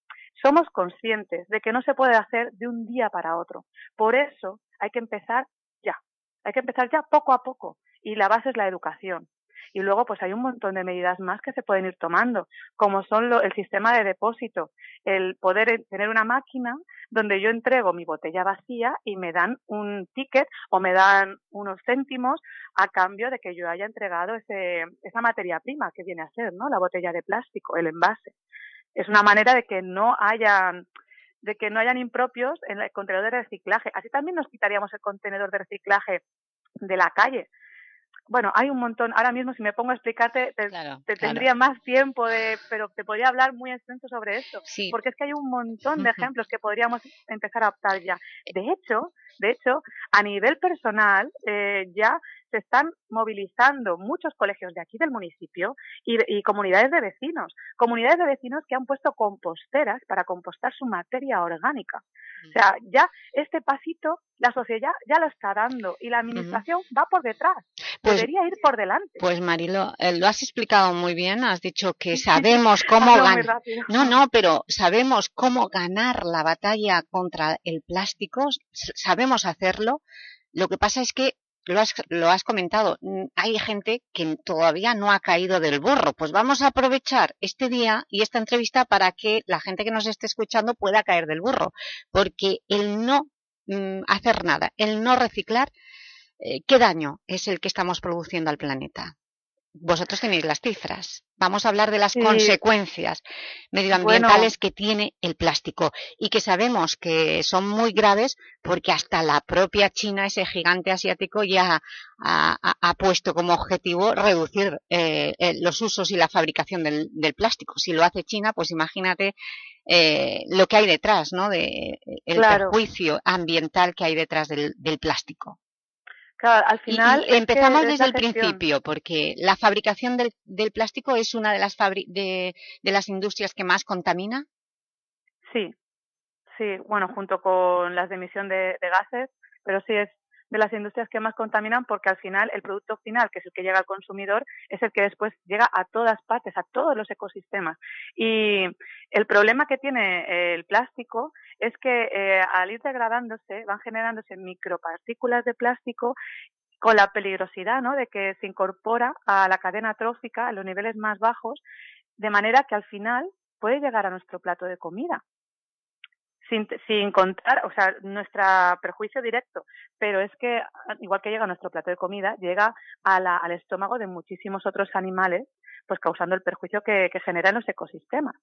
Somos conscientes de que no se puede hacer de un día para otro. Por eso hay que empezar ya. Hay que empezar ya poco a poco. Y la base es la educación. Y luego, pues hay un montón de medidas más que se pueden ir tomando, como son lo, el sistema de depósito, el poder tener una máquina donde yo entrego mi botella vacía y me dan un ticket o me dan unos céntimos a cambio de que yo haya entregado ese, esa materia prima que viene a ser, ¿no? La botella de plástico, el envase. Es una manera de que no haya de que no hayan impropios en el contenedor de reciclaje. Así también nos quitaríamos el contenedor de reciclaje de la calle, bueno, hay un montón. Ahora mismo, si me pongo a explicarte, te, te tendría más tiempo, de, pero te podría hablar muy extenso sobre esto. Porque es que hay un montón de ejemplos que podríamos empezar a optar ya. De hecho, de hecho, a nivel personal, eh, ya se están movilizando muchos colegios de aquí del municipio y, y, comunidades de vecinos, comunidades de vecinos que han puesto composteras para compostar su materia orgánica. O sea, ya este pasito la sociedad ya lo está dando y la administración va por detrás, pues, debería ir por delante. Pues Marilo, eh, lo has explicado muy bien, has dicho que sabemos cómo ganar, no, no, pero sabemos cómo ganar la batalla contra el plástico, sabemos hacerlo, lo que pasa es que lo has, lo has comentado, hay gente que todavía no ha caído del burro. Pues vamos a aprovechar este día y esta entrevista para que la gente que nos esté escuchando pueda caer del burro. Porque el no mm, hacer nada, el no reciclar, eh, ¿qué daño es el que estamos produciendo al planeta? Vosotros tenéis las cifras. Vamos a hablar de las consecuencias medioambientales que tiene el plástico y que sabemos que son muy graves porque hasta la propia China, ese gigante asiático, ya ha, puesto como objetivo reducir eh, eh, los usos y la fabricación del, plástico. Si lo hace China, pues imagínate eh, lo que hay detrás, ¿no? De, el perjuicio ambiental que hay detrás del plástico al final... empezamos desde el principio, porque la fabricación del, del plástico es una de las, de, de las industrias que más contamina. Sí, sí, bueno, junto con las de emisión de, de gases, pero sí es de las industrias que más contaminan porque al final el producto final, que es el que llega al consumidor, es el que después llega a todas partes, a todos los ecosistemas. Y el problema que tiene el plástico es que eh, al ir degradándose van generándose micropartículas de plástico con la peligrosidad ¿no? de que se incorpora a la cadena trófica a los niveles más bajos, de manera que al final puede llegar a nuestro plato de comida sin, sin contar, o sea, nuestro perjuicio directo, pero es que igual que llega a nuestro plato de comida, llega al estómago de muchísimos otros animales, pues causando el perjuicio que, que generan los ecosistemas.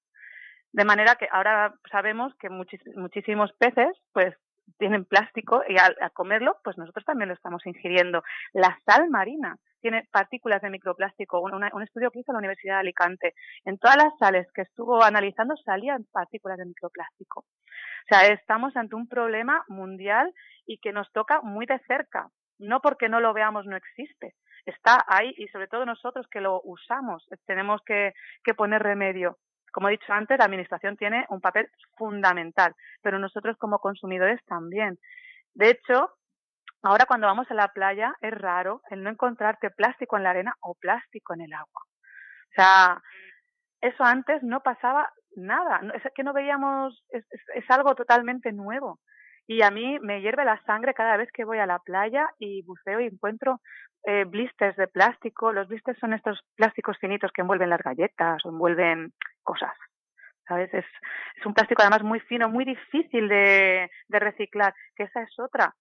De manera que ahora sabemos que muchísimos peces, pues tienen plástico y al, comerlo, pues nosotros también lo estamos ingiriendo. La sal marina tiene partículas de microplástico. Un, estudio que hizo la Universidad de Alicante. En todas las sales que estuvo analizando salían partículas de microplástico. O sea, estamos ante un problema mundial y que nos toca muy de cerca. No porque no lo veamos no existe. Está ahí y sobre todo nosotros que lo usamos tenemos que, que poner remedio. Como he dicho antes, la Administración tiene un papel fundamental, pero nosotros como consumidores también. De hecho, ahora cuando vamos a la playa es raro el no encontrarte plástico en la arena o plástico en el agua. O sea, eso antes no pasaba nada, es que no veíamos, es, es, algo totalmente nuevo. Y a mí me hierve la sangre cada vez que voy a la playa y buceo y encuentro eh, blisters de plástico. Los blisters son estos plásticos finitos que envuelven las galletas o envuelven cosas. ¿Sabes? Es, es un plástico además muy fino, muy difícil de, reciclar, que esa es otra.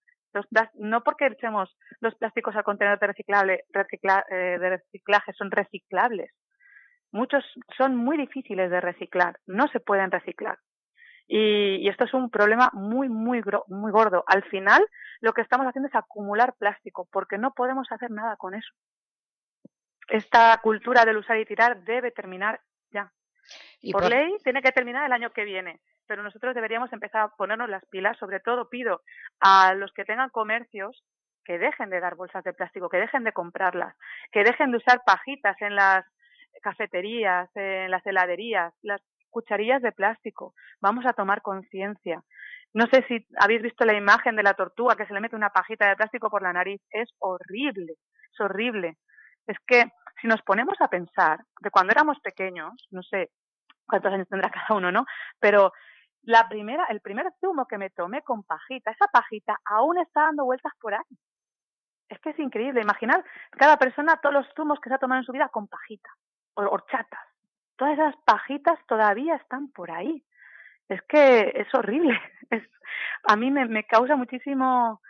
No porque echemos los plásticos al contenedor de, reciclable, recicla, eh, de reciclaje son reciclables, muchos son muy difíciles de reciclar, no se pueden reciclar. Y, y, esto es un problema muy, muy, muy gordo. Al final, lo que estamos haciendo es acumular plástico, porque no podemos hacer nada con eso. Esta cultura del usar y tirar debe terminar ya. Y por, por ley, tiene que terminar el año que viene. Pero nosotros deberíamos empezar a ponernos las pilas. Sobre todo, pido a los que tengan comercios que dejen de dar bolsas de plástico, que dejen de comprarlas, que dejen de usar pajitas en las cafeterías, en las heladerías, las cucharillas de plástico. Vamos a tomar conciencia. No sé si habéis visto la imagen de la tortuga que se le mete una pajita de plástico por la nariz. Es horrible, es horrible. Es que si nos ponemos a pensar de cuando éramos pequeños, no sé cuántos años tendrá cada uno, ¿no? Pero la primera, el primer zumo que me tomé con pajita, esa pajita aún está dando vueltas por ahí. Es que es increíble. Imaginar cada persona todos los zumos que se ha tomado en su vida con pajita, o horchatas. Todas esas pajitas todavía están por ahí. Es que es horrible. Es, a mí me, causa muchísimo,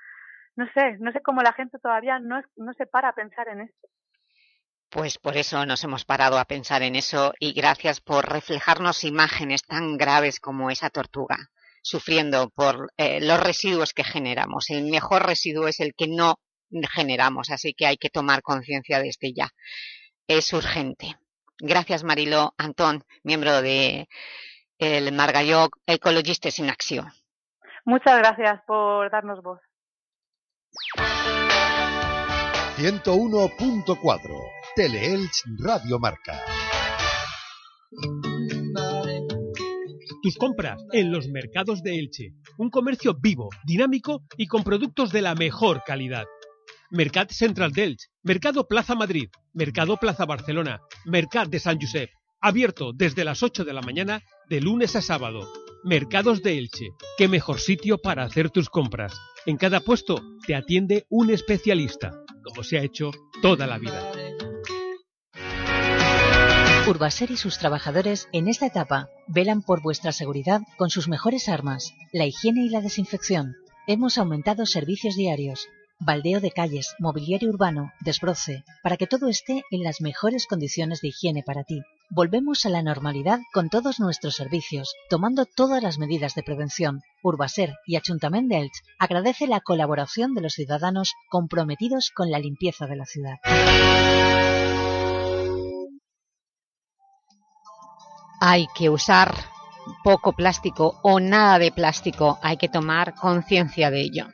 no sé, no sé cómo la gente todavía no, no se para a pensar en esto. Pues por eso nos hemos parado a pensar en eso y gracias por reflejarnos imágenes tan graves como esa tortuga sufriendo por eh, los residuos que generamos. El mejor residuo es el que no generamos, así que hay que tomar conciencia desde ya. Es urgente. Gracias Marilo Antón, miembro de el Margalló Ecologistes en Acción. Muchas gracias por darnos voz. 101.4 Teleelch Radio Marca. Tus compras en los mercados de Elche. Un comercio vivo, dinámico y con productos de la mejor calidad. Mercat Central d'Elche, Mercado Plaza Madrid, Mercado Plaza Barcelona, Mercat de San Josep. Abierto desde las 8 de la mañana de lunes a sábado. Mercados de Elche. Qué mejor sitio para hacer tus compras. En cada puesto te atiende un especialista, como se ha hecho toda la vida. Urbaser y sus trabajadores en esta etapa velan por vuestra seguridad con sus mejores armas, la higiene y la desinfección. Hemos aumentado servicios diarios, baldeo de calles, mobiliario urbano, desbroce, para que todo esté en las mejores condiciones de higiene para ti. Volvemos a la normalidad con todos nuestros servicios, tomando todas las medidas de prevención. Urbaser y Ayuntamiento de Elche agradece la colaboración de los ciudadanos comprometidos con la limpieza de la ciudad. Hay que usar poco plástico o nada de plástico, hay que tomar conciencia de ello.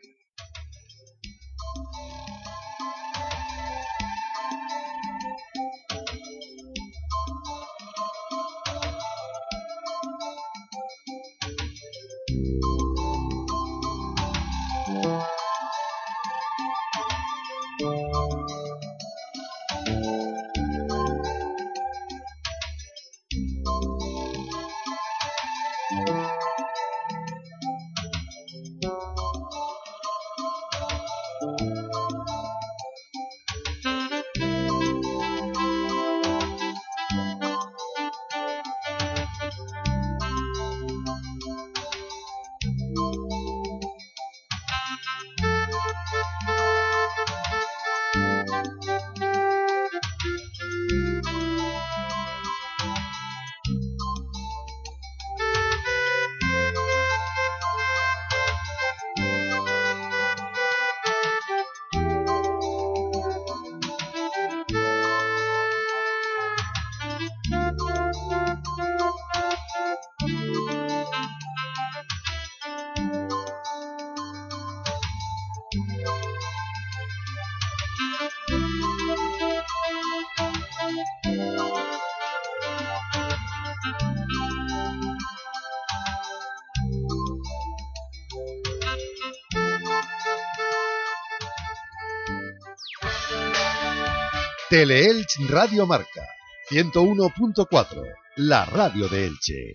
Teleelch Radio Marca 101.4, la radio de Elche.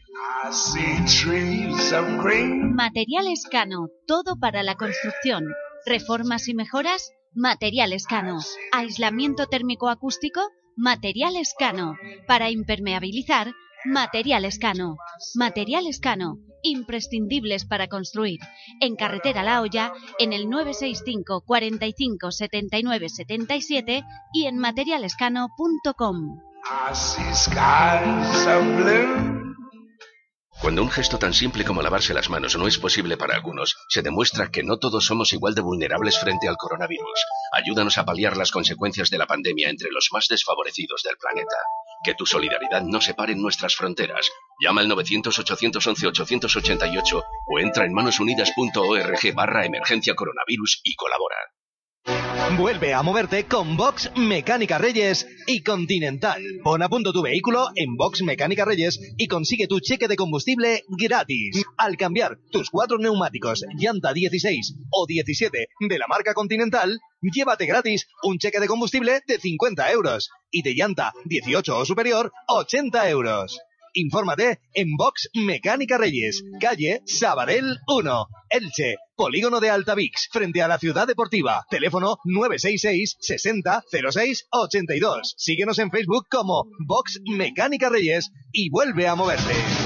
Materiales Cano, todo para la construcción. Reformas y mejoras, Materiales Cano. Aislamiento térmico acústico, Materiales Cano. Para impermeabilizar, Materiales Cano. Materiales Cano, imprescindibles para construir. En Carretera La Hoya, en el 965 45 79 77 y en materialescano.com. Cuando un gesto tan simple como lavarse las manos no es posible para algunos, se demuestra que no todos somos igual de vulnerables frente al coronavirus. Ayúdanos a paliar las consecuencias de la pandemia entre los más desfavorecidos del planeta. Que tu solidaridad no separe nuestras fronteras. Llama al 900-811-888 o entra en manosunidas.org barra emergencia coronavirus y colabora. Vuelve a moverte con Box Mecánica Reyes y Continental. Pon a punto tu vehículo en Box Mecánica Reyes y consigue tu cheque de combustible gratis. Al cambiar tus cuatro neumáticos llanta 16 o 17 de la marca Continental, llévate gratis un cheque de combustible de 50 euros y de llanta 18 o superior 80 euros. Infórmate en Box Mecánica Reyes, calle Sabadell 1, Elche, Polígono de Altavix, frente a la Ciudad Deportiva. Teléfono 966 60 06 82. Síguenos en Facebook como Box Mecánica Reyes y vuelve a moverte.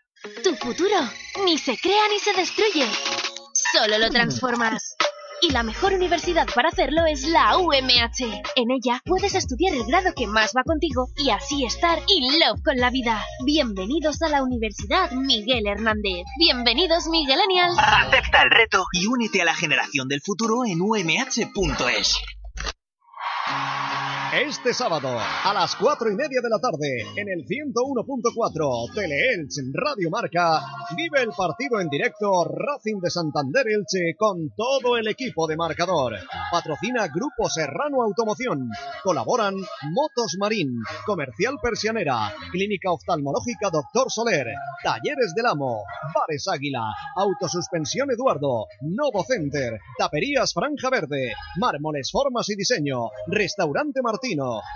Tu futuro ni se crea ni se destruye. Solo lo transformas. Y la mejor universidad para hacerlo es la UMH. En ella puedes estudiar el grado que más va contigo y así estar in love con la vida. Bienvenidos a la Universidad Miguel Hernández. Bienvenidos Miguelenials. Acepta el reto y únete a la generación del futuro en umh.es. Este sábado, a las cuatro y media de la tarde, en el 101.4 Teleelch Radio Marca, vive el partido en directo Racing de Santander Elche con todo el equipo de marcador. Patrocina Grupo Serrano Automoción. Colaboran Motos Marín, Comercial Persianera, Clínica Oftalmológica Doctor Soler, Talleres del Amo, Bares Águila, Autosuspensión Eduardo, Novo Center, Taperías Franja Verde, Mármoles Formas y Diseño, Restaurante Martín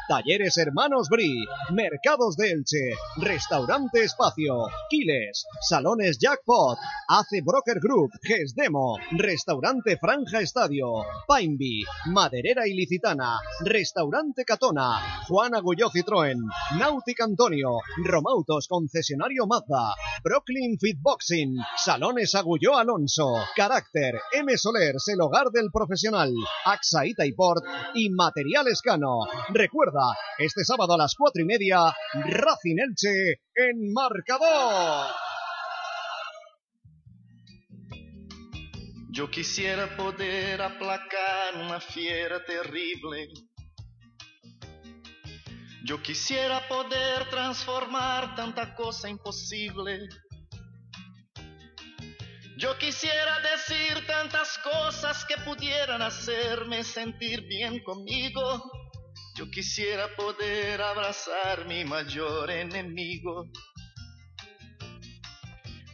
Talleres Hermanos Bri, Mercados de Elche, Restaurante Espacio, Quiles, Salones Jackpot, Ace Broker Group, Gesdemo, Restaurante Franja Estadio, Painby, Maderera Ilicitana, Restaurante Catona, Juan Agulló Citroën, Nautic Antonio, Romautos Concesionario Mazda, Brooklyn Fitboxing, Salones Agulló Alonso, Carácter, M Solers, el hogar del profesional, AXA Itaiport y Materiales Cano. Recuerda, este sábado a las cuatro y media, Racing Elche en marcador. Yo quisiera poder aplacar una fiera terrible. Yo quisiera poder transformar tanta cosa imposible. Yo quisiera decir tantas cosas que pudieran hacerme sentir bien conmigo. Yo quisiera poder abrazar mi mayor enemigo.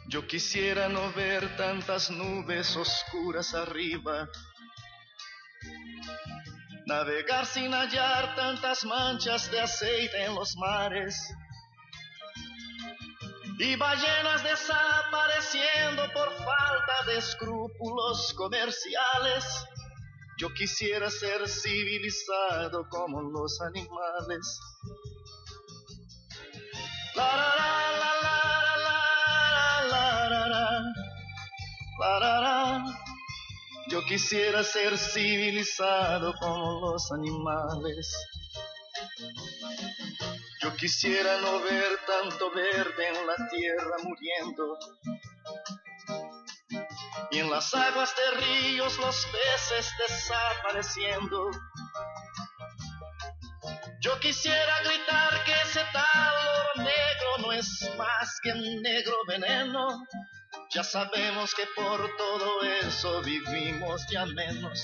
Yo quisiera no ver tantas nubes oscuras arriba. Navegar sin hallar tantas manchas de aceite en los mares. Y ballenas desapareciendo por falta de escrúpulos comerciales. Yo quisiera ser civilizado como los animales. La, la, la, la, la, la, la, la, la. Yo quisiera ser civilizado como los animales. Yo quisiera no ver tanto verde en la tierra muriendo. Y en las aguas de ríos los peces desapareciendo. Yo quisiera gritar que ese tal negro no es más que un negro veneno. Ya sabemos que por todo eso vivimos ya menos.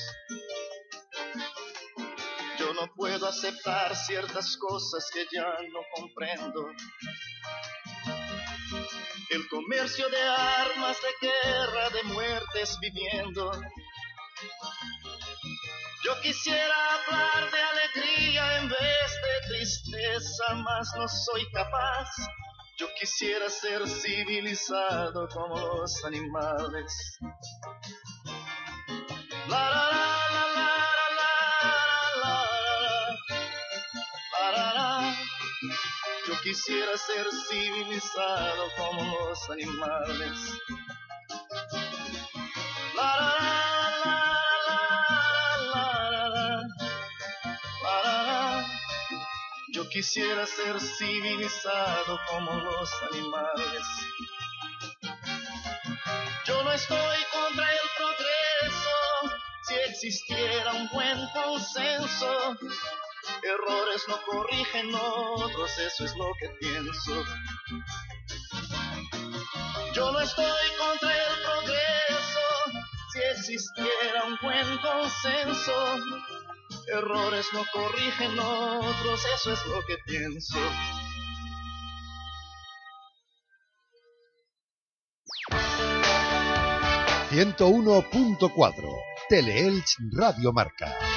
Yo no puedo aceptar ciertas cosas que ya no comprendo el comercio de armas, de guerra, de muertes viviendo. Yo quisiera hablar de alegría en vez de tristeza, mas no soy capaz. Yo quisiera ser civilizado como los animales. La, la, la. la, la, la yo quisiera ser civilizado como los animales. Yo quisiera ser civilizado como los animales. Yo no estoy contra el progreso, si existiera un buen consenso errores no corrigen otros, eso es lo que pienso. Yo no estoy contra el progreso. Si existiera un buen consenso, errores no corrigen otros, eso es lo que pienso. ...101.4... Teleelch Radio Marca.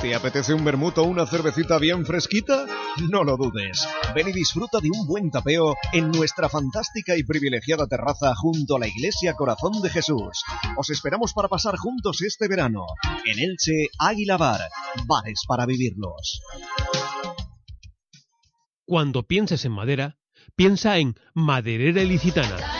¿Te apetece un vermut o una cervecita bien fresquita? No lo dudes. Ven y disfruta de un buen tapeo en nuestra fantástica y privilegiada terraza junto a la Iglesia Corazón de Jesús. Os esperamos para pasar juntos este verano. En Elche, Águila Bar. Bares para vivirlos. Cuando pienses en madera, piensa en Maderera Ilicitana.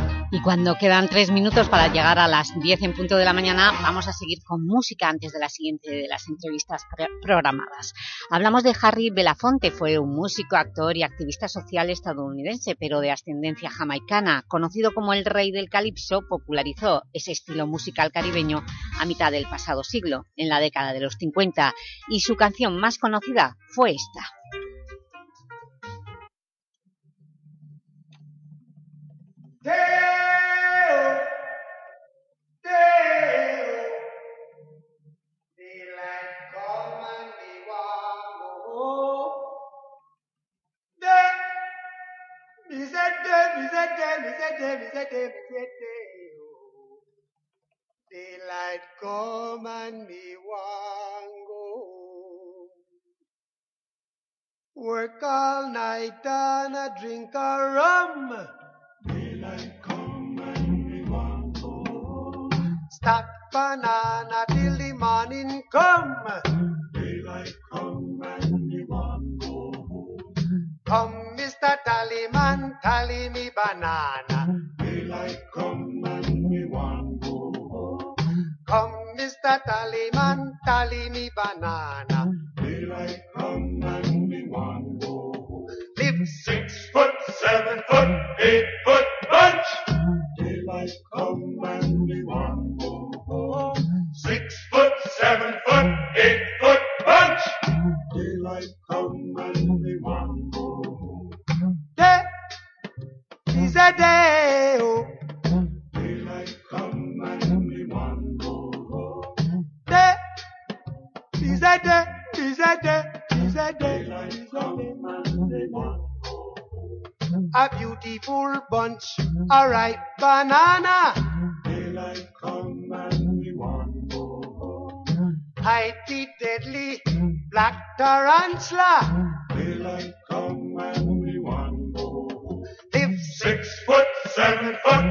Y cuando quedan tres minutos para llegar a las 10 en punto de la mañana, vamos a seguir con música antes de la siguiente de las entrevistas programadas. Hablamos de Harry Belafonte, fue un músico, actor y activista social estadounidense, pero de ascendencia jamaicana. Conocido como el rey del calipso, popularizó ese estilo musical caribeño a mitad del pasado siglo, en la década de los 50, y su canción más conocida fue esta. Daylight come and me want go. Work all night and a drink a rum. Daylight come and me want go. Stack banana till the morning come. Daylight come and me want go. Come, Mr. Tallyman, tally me banana. Daylight come and me want go. Come, Mr. Tallyman, tally me banana. Daylight come and me want go. Live six foot, seven foot, eight foot bunch. Daylight come beautiful bunch, a ripe banana. Daylight come and we want go home. Hide the deadly black tarantula. Daylight come and we want go home. Live Six foot, seven foot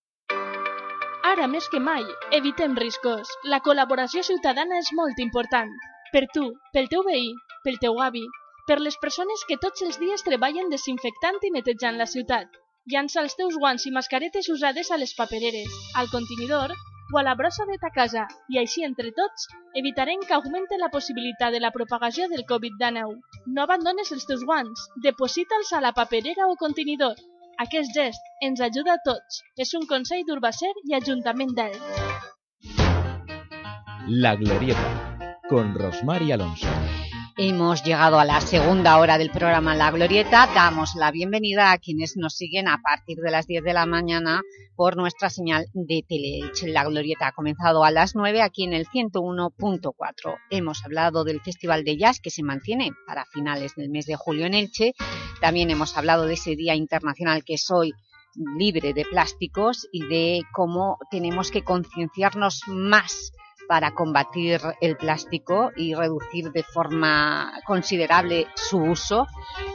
Ara més que mai, evitem riscos. La col·laboració ciutadana és molt important. Per tu, pel teu veí, pel teu avi, per les persones que tots els dies treballen desinfectant i netejant la ciutat. Llança els teus guants i mascaretes usades a les papereres, al contenidor o a la brossa de ta casa i així entre tots evitarem que augmente la possibilitat de la propagació del Covid-19. No abandones els teus guants, deposita'ls a la paperera o contenidor. Aquest gest ens ajuda a tots. És un consell d'Urbacer i Ajuntament d'Elx. La Glorieta, con Rosmar y Alonso. Hemos llegado a la segunda hora del programa La Glorieta. Damos la bienvenida a quienes nos siguen a partir de las 10 de la mañana por nuestra señal de Teleelch. La Glorieta ha comenzado a las 9 aquí en el 101.4. Hemos hablado del Festival de Jazz que se mantiene para finales del mes de julio en Elche. También hemos hablado de ese Día Internacional que es hoy libre de plásticos y de cómo tenemos que concienciarnos más para combatir el plástico y reducir de forma considerable su uso,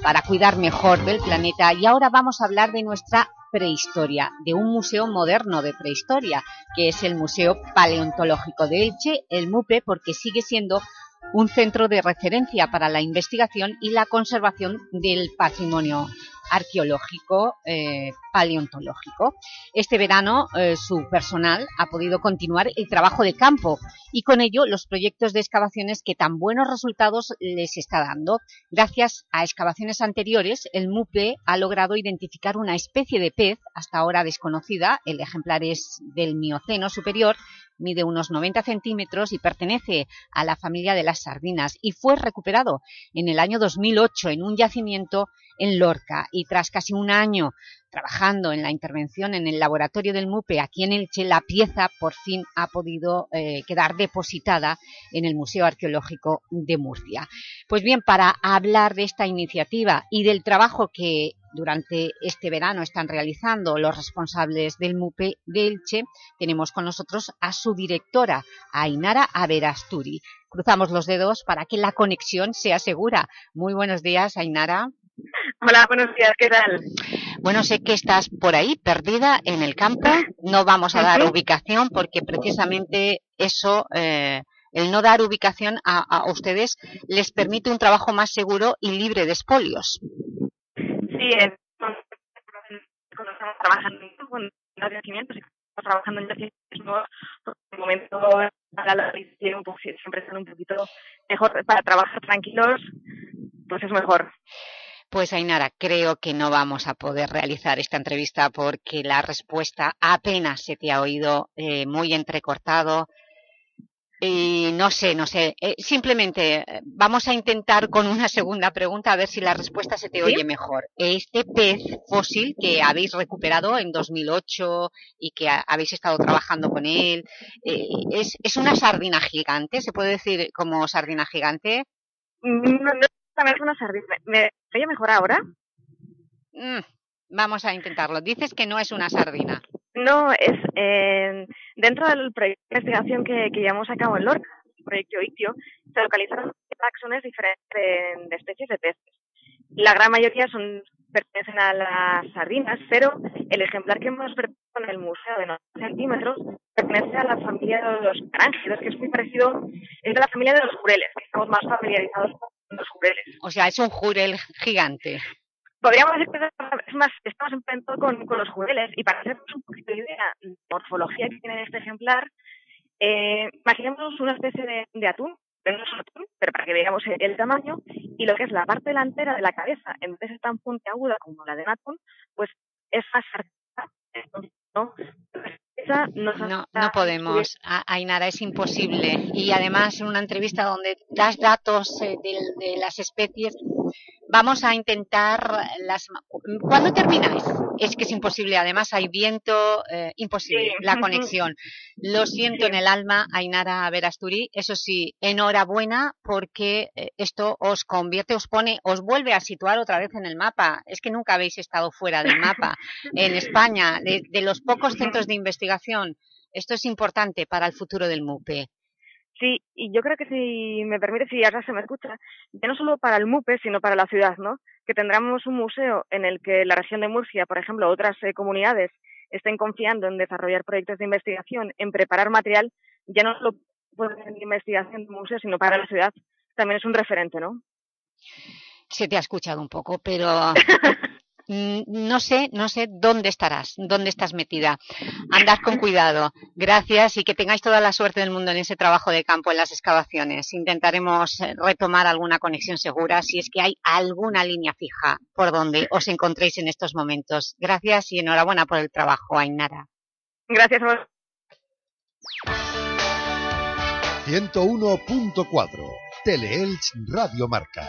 para cuidar mejor del planeta. Y ahora vamos a hablar de nuestra prehistoria, de un museo moderno de prehistoria, que es el Museo Paleontológico de Elche, el MUPE, porque sigue siendo un centro de referencia para la investigación y la conservación del patrimonio arqueológico eh, paleontológico. Este verano eh, su personal ha podido continuar el trabajo de campo y con ello los proyectos de excavaciones que tan buenos resultados les está dando. Gracias a excavaciones anteriores, el MUPE ha logrado identificar una especie de pez hasta ahora desconocida, el ejemplar es del Mioceno superior, mide unos 90 centímetros y pertenece a la familia de las sardinas y fue recuperado en el año 2008 en un yacimiento en Lorca. Y tras casi un año trabajando en la intervención en el laboratorio del MUPE aquí en Elche, la pieza por fin ha podido eh, quedar depositada en el Museo Arqueológico de Murcia. Pues bien, para hablar de esta iniciativa y del trabajo que durante este verano están realizando los responsables del MUPE de Elche, tenemos con nosotros a su directora, Ainara Averasturi. Cruzamos los dedos para que la conexión sea segura. Muy buenos días, Ainara. Hola, buenos días, ¿qué tal? Bueno, sé que estás por ahí, perdida en el campo. No vamos a dar ubicación porque precisamente eso, eh, el no dar ubicación a, a, ustedes, les permite un trabajo más seguro y libre de espolios. Sí, estamos trabajando en los yacimientos, estamos trabajando en yacimientos, en el momento para la pues, siempre están un poquito mejor para trabajar tranquilos, pues es mejor. Pues Ainara, creo que no vamos a poder realizar esta entrevista porque la respuesta apenas se te ha oído, eh, muy entrecortado, y no sé, no sé, eh, simplemente eh, vamos a intentar con una segunda pregunta a ver si la respuesta se te oye mejor. Este pez fósil que habéis recuperado en 2008 y que habéis estado trabajando con él, eh, ¿es, ¿es, una sardina gigante? ¿Se puede decir como sardina gigante? Mm, no, no es una sardina. ¿Me oye mejor ahora? Mm, vamos a intentarlo. Dices que no es una sardina. No, es eh, dentro del proyecto de investigación que, que llevamos a cabo en Lorca, el proyecto ICTIO, se localizaron taxones diferentes de, especies de peces. La gran mayoría son pertenecen a las sardinas, pero el ejemplar que hemos preparado en el museo de 90 centímetros pertenece a la familia de los carángidos, que es muy parecido, es de la familia de los jureles, que estamos más familiarizados con los jureles. O sea, es un jurel gigante podríamos decir que es más, estamos empezando con, con los jureles y para hacernos un poquito de idea de la morfología que tiene este ejemplar, eh, imaginemos una especie de, de atún, pero para que veamos el, tamaño, y lo que es la parte delantera de la cabeza, en vez de ser tan puntiaguda como la de un atún, pues es más ¿no? No, no podemos, Ainara, es imposible. Y además en una entrevista donde das datos eh, de, de las especies, vamos a intentar las... ¿Cuándo termináis? Es que es imposible, además hay viento, eh, imposible, la conexión. Lo siento en el alma, Ainara Verasturi, eso sí, enhorabuena porque eh, esto os convierte, os pone, os vuelve a situar otra vez en el mapa. Es que nunca habéis estado fuera del mapa. En España, de, de los pocos centros de investigación, esto es importante para el futuro del MUPE. Sí, y yo creo que si me permite, si ahora se me escucha, ya no solo para el MUPE, sino para la ciudad, ¿no? Que tendremos un museo en el que la región de Murcia, por ejemplo, otras eh, comunidades estén confiando en desarrollar proyectos de investigación, en preparar material, ya no solo puede ser investigación de museo, sino para la ciudad, también es un referente, ¿no? Se te ha escuchado un poco, pero no sé, no sé dónde estarás, dónde estás metida. Andad con cuidado. Gracias y que tengáis toda la suerte del mundo en ese trabajo de campo, en las excavaciones. Intentaremos eh, retomar alguna conexión segura si es que hay alguna línea fija por donde os encontréis en estos momentos. Gracias y enhorabuena por el trabajo, Ainara. Gracias a vos. 101.4 Teleelch Radio Marca.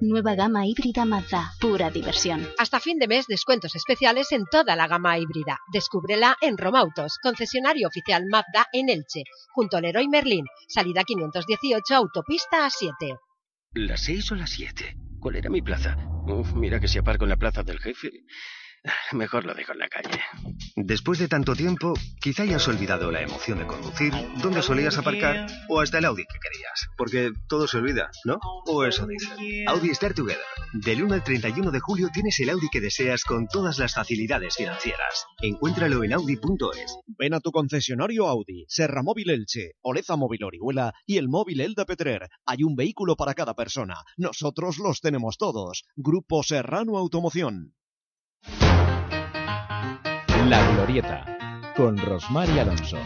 Nueva gama híbrida Mazda, pura diversión. Hasta fin de mes, descuentos especiales en toda la gama híbrida. Descúbrela en Romautos, concesionario oficial Mazda en Elche, junto al Leroy Merlin, salida 518, autopista A7. ¿Las seis o las siete? ¿Cuál era mi plaza? Uf, mira que si aparco en la plaza del jefe. Mejor lo dejo en la calle. Después de tanto tiempo, quizá hayas olvidado la emoción de conducir, dónde solías aparcar o hasta el Audi que querías. Porque todo se olvida, ¿no? O eso dicen. Audi Start Together. Del 1 al 31 de julio tienes el Audi que deseas con todas las facilidades financieras. Encuéntralo en Audi.es. Ven a tu concesionario Audi, Serra Móvil Elche, Oleza Móvil Orihuela y el móvil Elda Petrer. Hay un vehículo para cada persona. Nosotros los tenemos todos. Grupo Serrano Automoción. La Glorieta, con Rosmar y Alonso.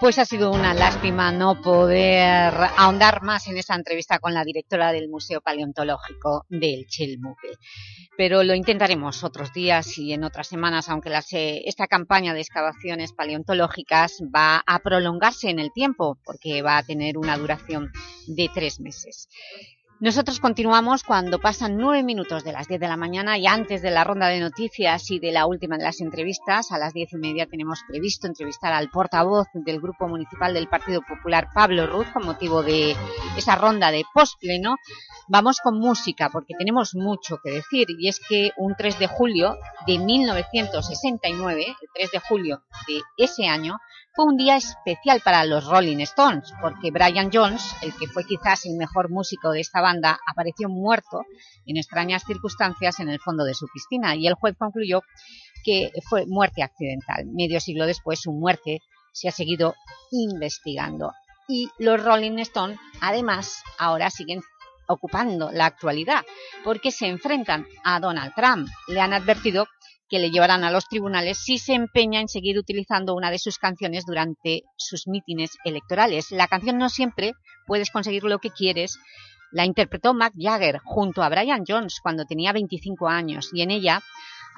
Pues ha sido una lástima no poder ahondar más en esa entrevista con la directora del Museo Paleontológico del Chelmupe. Pero lo intentaremos otros días y en otras semanas, aunque esta campaña de excavaciones paleontológicas va a prolongarse en el tiempo, porque va a tener una duración de tres meses. Nosotros continuamos cuando pasan nueve minutos de las diez de la mañana y antes de la ronda de noticias y de la última de las entrevistas, a las diez y media tenemos previsto entrevistar al portavoz del Grupo Municipal del Partido Popular, Pablo Ruz, con motivo de esa ronda de postpleno. Vamos con música porque tenemos mucho que decir y es que un 3 de julio de 1969, el 3 de julio de ese año, fue un día especial para los Rolling Stones, porque Brian Jones, el que fue quizás el mejor músico de esta banda, apareció muerto en extrañas circunstancias en el fondo de su piscina y el juez concluyó que fue muerte accidental. Medio siglo después su muerte se ha seguido investigando y los Rolling Stones además ahora siguen ocupando la actualidad porque se enfrentan a Donald Trump. Le han advertido que le llevarán a los tribunales si se empeña en seguir utilizando una de sus canciones durante sus mítines electorales. La canción No siempre puedes conseguir lo que quieres la interpretó Mac Jagger junto a Brian Jones cuando tenía 25 años y en ella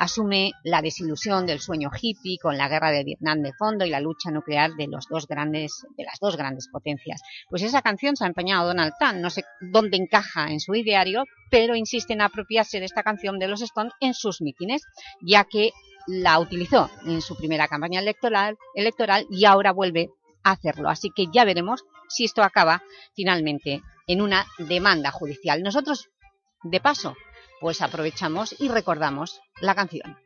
asume la desilusión del sueño hippie con la guerra de Vietnam de fondo y la lucha nuclear de, los dos grandes, de las dos grandes potencias. Pues esa canción se ha empeñado Donald Trump, no sé dónde encaja en su ideario, pero insiste en apropiarse de esta canción de los Stones en sus mítines, ya que la utilizó en su primera campaña electoral, electoral y ahora vuelve a hacerlo. Así que ya veremos si esto acaba finalmente en una demanda judicial. Nosotros, de paso, pues aprovechamos y recordamos la canción.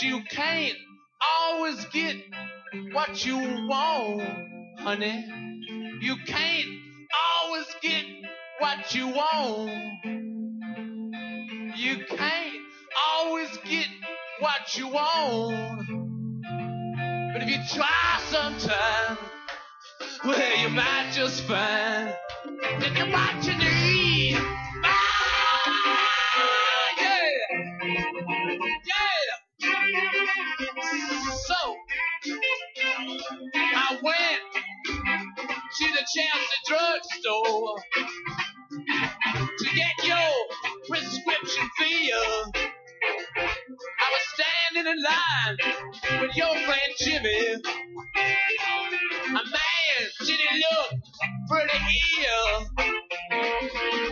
You can't always get what you want, honey. You can't always get what you want. You can't always get what you want. But if you try sometime, well, you might just find that you're what you to the Chelsea drugstore to get your prescription filled. I was standing in line with your friend Jimmy. A man, did he look pretty ill?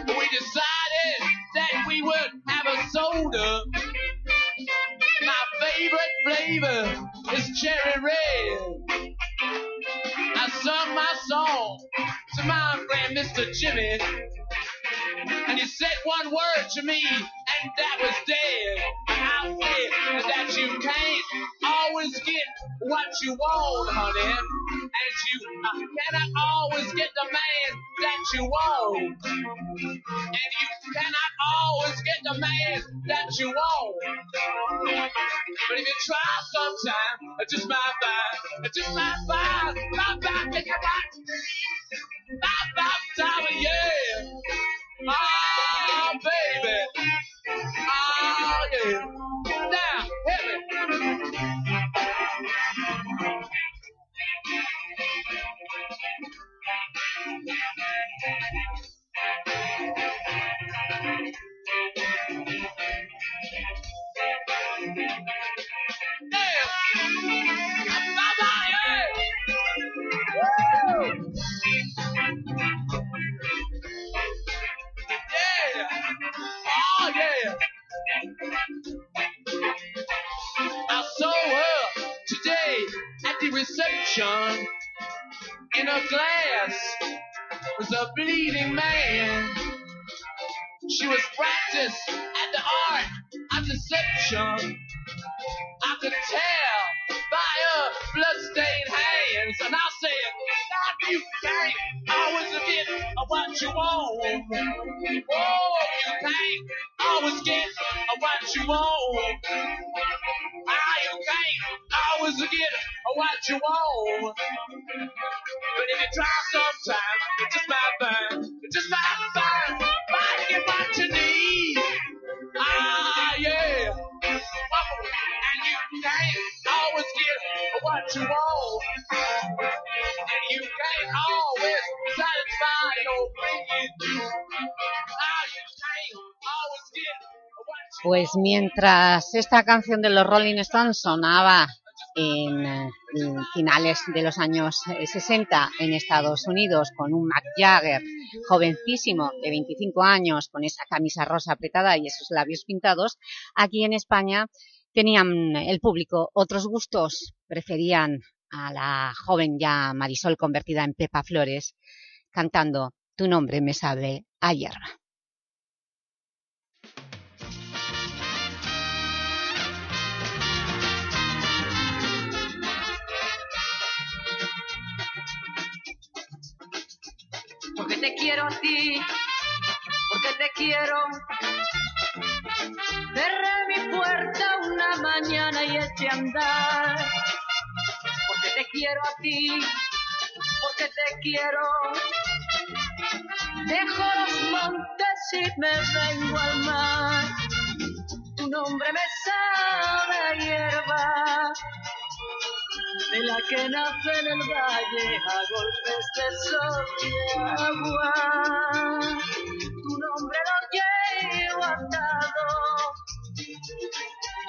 We decided that we would have a soda. My favorite flavor is cherry red. Song to my friend Mr. Jimmy. And you said one word to me, and that was dead. I said that you can't always get what you want, honey. And you cannot always get the man that you want. And you cannot always get the man that you want. But if you try sometime, it just might find, it just might find, might find that you might, might find time of year. Oh, baby. Oh, yeah. Now, reception. In a glass was a bleeding man. She was practiced at the art of deception. I could tell by her bloodstained hands, and I said, what you want. Oh, you can't always get what you want. Ah, you can't always get what you want. But if you try sometime, you just might find, you just might find, what you want. And you can't always satisfy your greed. You can't always get what you Pues mientras esta canción de los Rolling Stones sonaba en, eh, en finales de los años eh, 60 en Estados Unidos con un Mac Jagger jovencísimo de 25 años con esa camisa rosa apretada y esos labios pintados, aquí en España tenían el público otros gustos, preferían a la joven ya Marisol convertida en Pepa Flores cantando Tu nombre me sabe a hierba. porque te quiero a ti, porque te quiero. Cerré mi puerta una mañana y eché a andar, quiero a ti, porque te quiero. Dejo los montes y me vengo al mar, tu nombre me sabe hierba de la que nace en el valle a golpes de sol y agua. Tu nombre lo llevo atado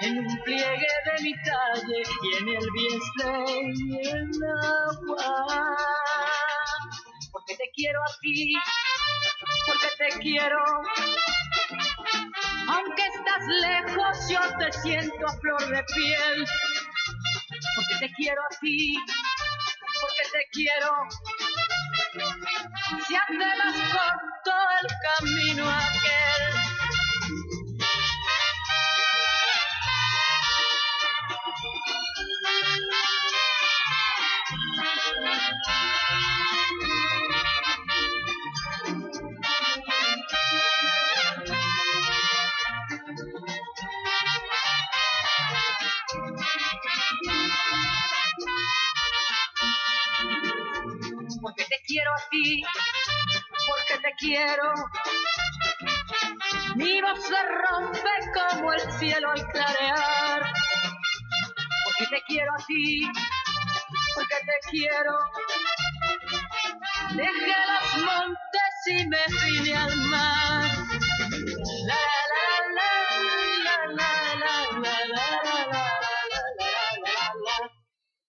en un pliegue de mi talle y en el vientre Porque te quiero a ti, porque te quiero. Aunque estás lejos, yo te siento a flor de piel porque te quiero a ti, porque te quiero. Se hace más corto el camino aquel. Quiero. Mi voz se rompe como el cielo al clarear, porque te quiero a ti, porque te quiero. Dejé los montes y me vine al mar. La, la, la, la, la,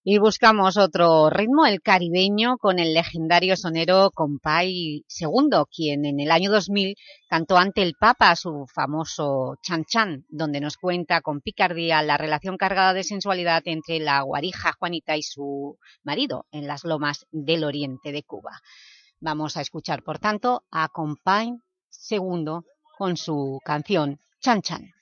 Y buscamos otro ritmo, el caribeño, con el legendario sonero Compay II, quien en el año 2000 cantó ante el Papa su famoso Chan Chan, donde nos cuenta con picardía la relación cargada de sensualidad entre la guarija Juanita y su marido en las lomas del oriente de Cuba. Vamos a escuchar, por tanto, a Compay II con su canción Chan Chan.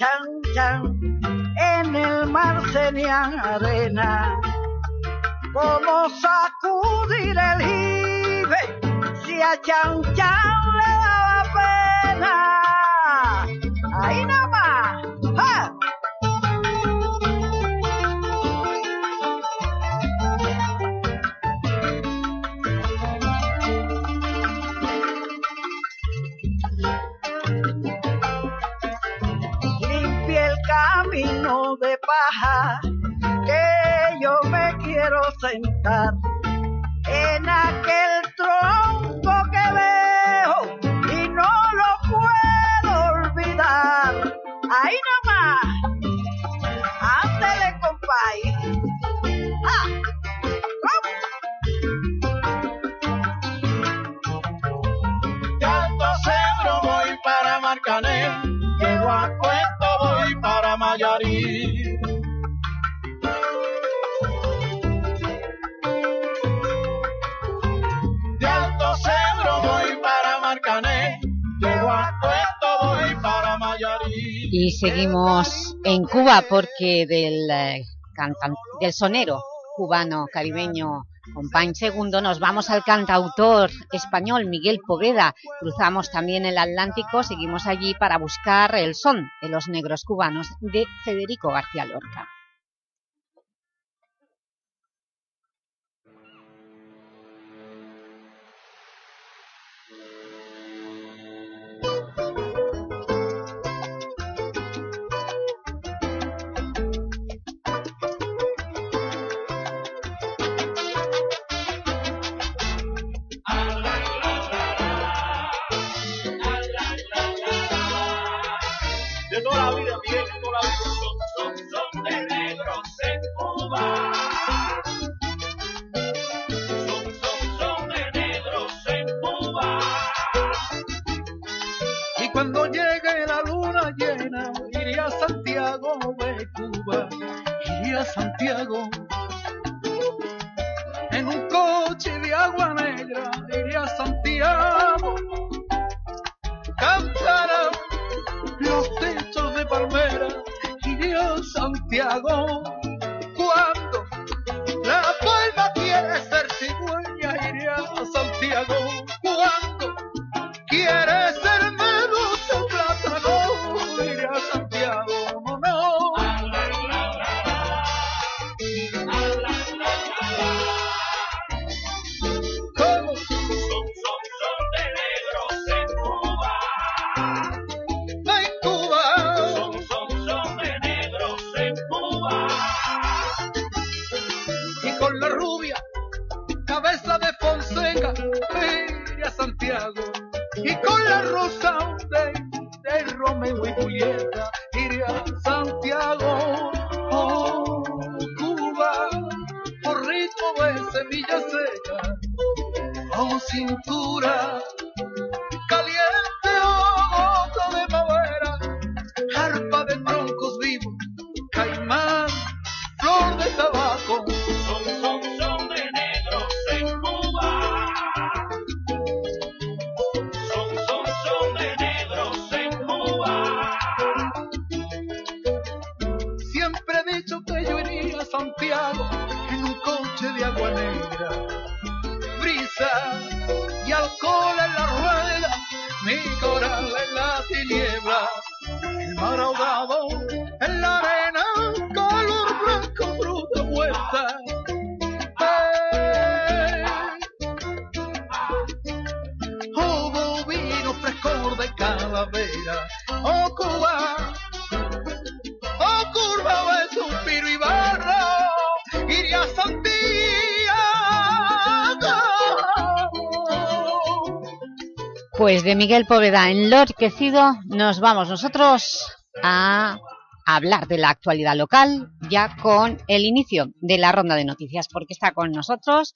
Chan Chan en el mar tenían arena, como sacudir el jibe si a Chan Chan le daba pena. Que yo me quiero sentar Y seguimos en Cuba porque del, eh, del sonero cubano caribeño Compañ Segundo nos vamos al cantautor español Miguel Poveda. Cruzamos también el Atlántico, seguimos allí para buscar el son de los negros cubanos de Federico García Lorca. Santiago. Coral en la tiniebla. El mar ahogado en la arena, color blanco, fruta muerta. Oh, vino frescor de calavera. Pues de Miguel Poveda enlorquecido nos vamos nosotros a hablar de la actualidad local ya con el inicio de la ronda de noticias porque está con nosotros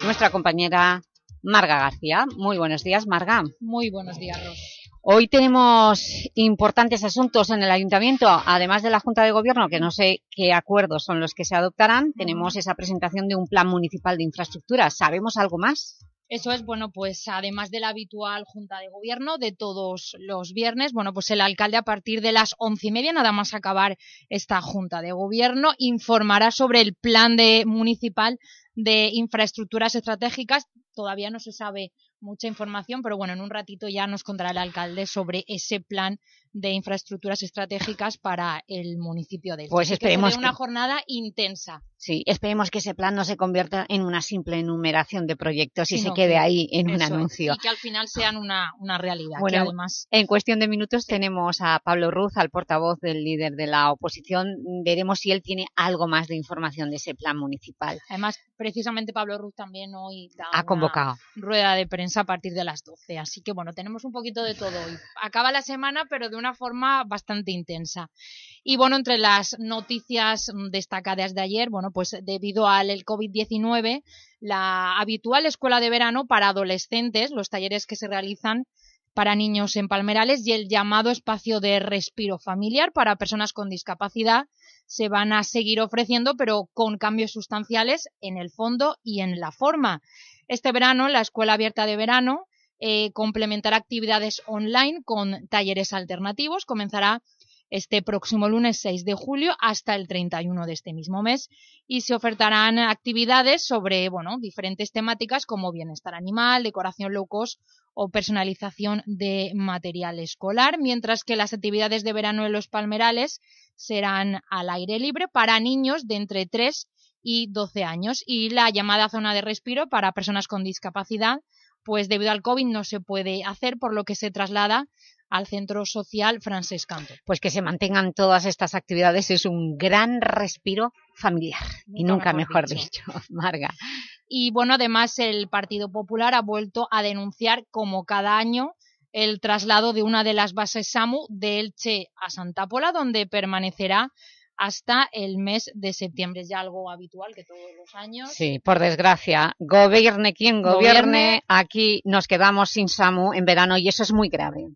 nuestra compañera Marga García. Muy buenos días, Marga. Muy buenos días, Ros. Hoy tenemos importantes asuntos en el Ayuntamiento, además de la Junta de Gobierno, que no sé qué acuerdos son los que se adoptarán. Tenemos esa presentación de un plan municipal de infraestructura. ¿Sabemos algo más? Eso es, bueno, pues además de la habitual Junta de Gobierno de todos los viernes, bueno, pues el alcalde a partir de las once y media, nada más acabar esta Junta de Gobierno, informará sobre el plan de municipal de infraestructuras estratégicas. Todavía no se sabe mucha información, pero bueno, en un ratito ya nos contará el alcalde sobre ese plan de infraestructuras estratégicas para el municipio de Elche. Pues que esperemos será una que- jornada intensa. Sí, esperemos que ese plan no se convierta en una simple enumeración de proyectos y se quede que- ahí en un es, anuncio. y que al final sean una, una realidad. que además en cuestión de minutos tenemos a Pablo Ruz, al portavoz del líder de la oposición. Veremos si él tiene algo más de información de ese plan municipal. Además, precisamente Pablo Ruz también hoy da Ha una convocado. rueda de prensa a partir de las 12. Así que bueno, tenemos un poquito de todo hoy. Acaba la semana, pero de una forma bastante intensa. Y bueno, entre las noticias mm, destacadas de ayer, bueno, pues debido al el COVID-19, la habitual escuela de verano para adolescentes, los talleres que se realizan para niños en Palmerales y el llamado espacio de respiro familiar para personas con discapacidad se van a seguir ofreciendo, pero con cambios sustanciales en el fondo y en la forma. Este verano, la Escuela Abierta de Verano eh, complementará actividades online con talleres alternativos. Comenzará este próximo lunes 6 de julio hasta el 31 de este mismo mes y se ofertarán actividades sobre bueno, diferentes temáticas como bienestar animal, decoración low cost o personalización de material escolar, mientras que las actividades de verano en los Palmerales serán al aire libre para niños de entre 3 y 12 años y la llamada zona de respiro para personas con discapacidad, pues debido al COVID no se puede hacer, por lo que se traslada al Centro Social Francesc Canto. Pues que se mantengan todas estas actividades es un gran respiro familiar. y nunca mejor, mejor dicho, Marga. Y bueno, además el Partido Popular ha vuelto a denunciar, como cada año, el traslado de una de las bases SAMU de Elche a Santa Pola, donde permanecerá hasta el mes de septiembre. Es ya algo habitual que todos los años. Sí, por desgracia, gobierne quien gobierne, Gobierne. aquí nos quedamos sin SAMU en verano y eso es muy grave.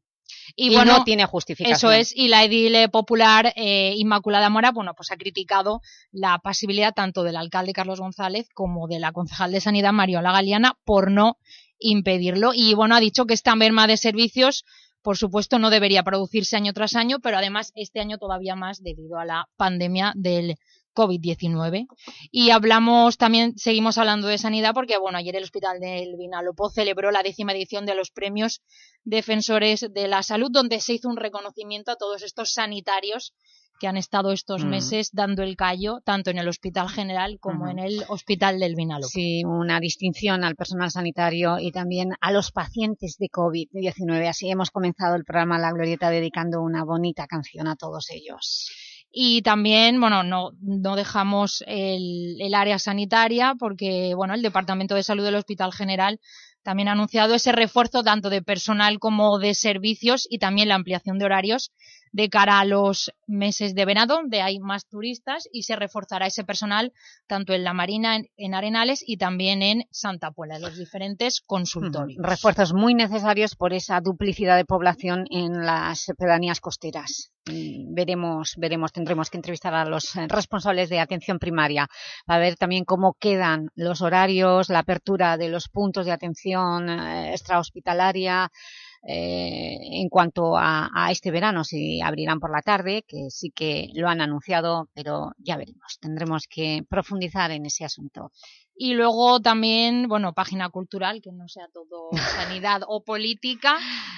Y, Y bueno, no tiene justificación. Eso es, y la edile popular eh, Inmaculada Mora, bueno, pues ha criticado la pasibilidad tanto del alcalde Carlos González como de la concejal de Sanidad Mariola Galeana por no impedirlo. Y bueno, ha dicho que esta merma de servicios, por supuesto, no debería producirse año tras año, pero además este año todavía más debido a la pandemia del COVID-19. Y hablamos también, seguimos hablando de sanidad porque, bueno, ayer el Hospital del Vinalopó celebró la décima edición de los premios Defensores de la Salud, donde se hizo un reconocimiento a todos estos sanitarios que han estado estos Mm. meses dando el callo, tanto en el Hospital General como en el Hospital del Vinalopó. Sí, una distinción al personal sanitario y también a los pacientes de COVID-19. Así hemos comenzado el programa La Glorieta dedicando una bonita canción a todos ellos. Y también, bueno, no, no dejamos el, el área sanitaria porque, bueno, el Departamento de Salud del Hospital General también ha anunciado ese refuerzo tanto de personal como de servicios y también la ampliación de horarios de cara a los meses de verano, donde hay más turistas y se reforzará ese personal tanto en la Marina, en, en Arenales y también en Santa Puebla, los diferentes consultorios. Refuerzos muy necesarios por esa duplicidad de población en las pedanías costeras. Veremos, veremos, tendremos que entrevistar a los responsables de atención primaria para ver también cómo quedan los horarios, la apertura de los puntos de atención eh, extrahospitalaria, eh, en cuanto a, a este verano, si abrirán por la tarde, que sí que lo han anunciado, pero ya veremos. Tendremos que profundizar en ese asunto. Y luego también, bueno, página cultural, que no sea todo sanidad o política.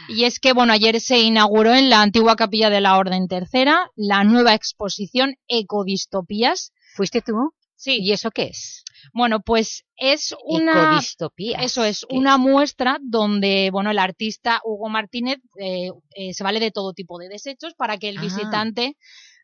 Y es que, bueno, ayer se inauguró en la antigua capilla de la Orden Tercera la nueva exposición Ecodistopías. ¿Fuiste tú? Sí. ¿Y eso qué es? Bueno, pues es una... Eso es, ¿Qué una muestra donde, bueno, el artista Hugo Martínez eh, eh, se vale de todo tipo de desechos para que el Ah. visitante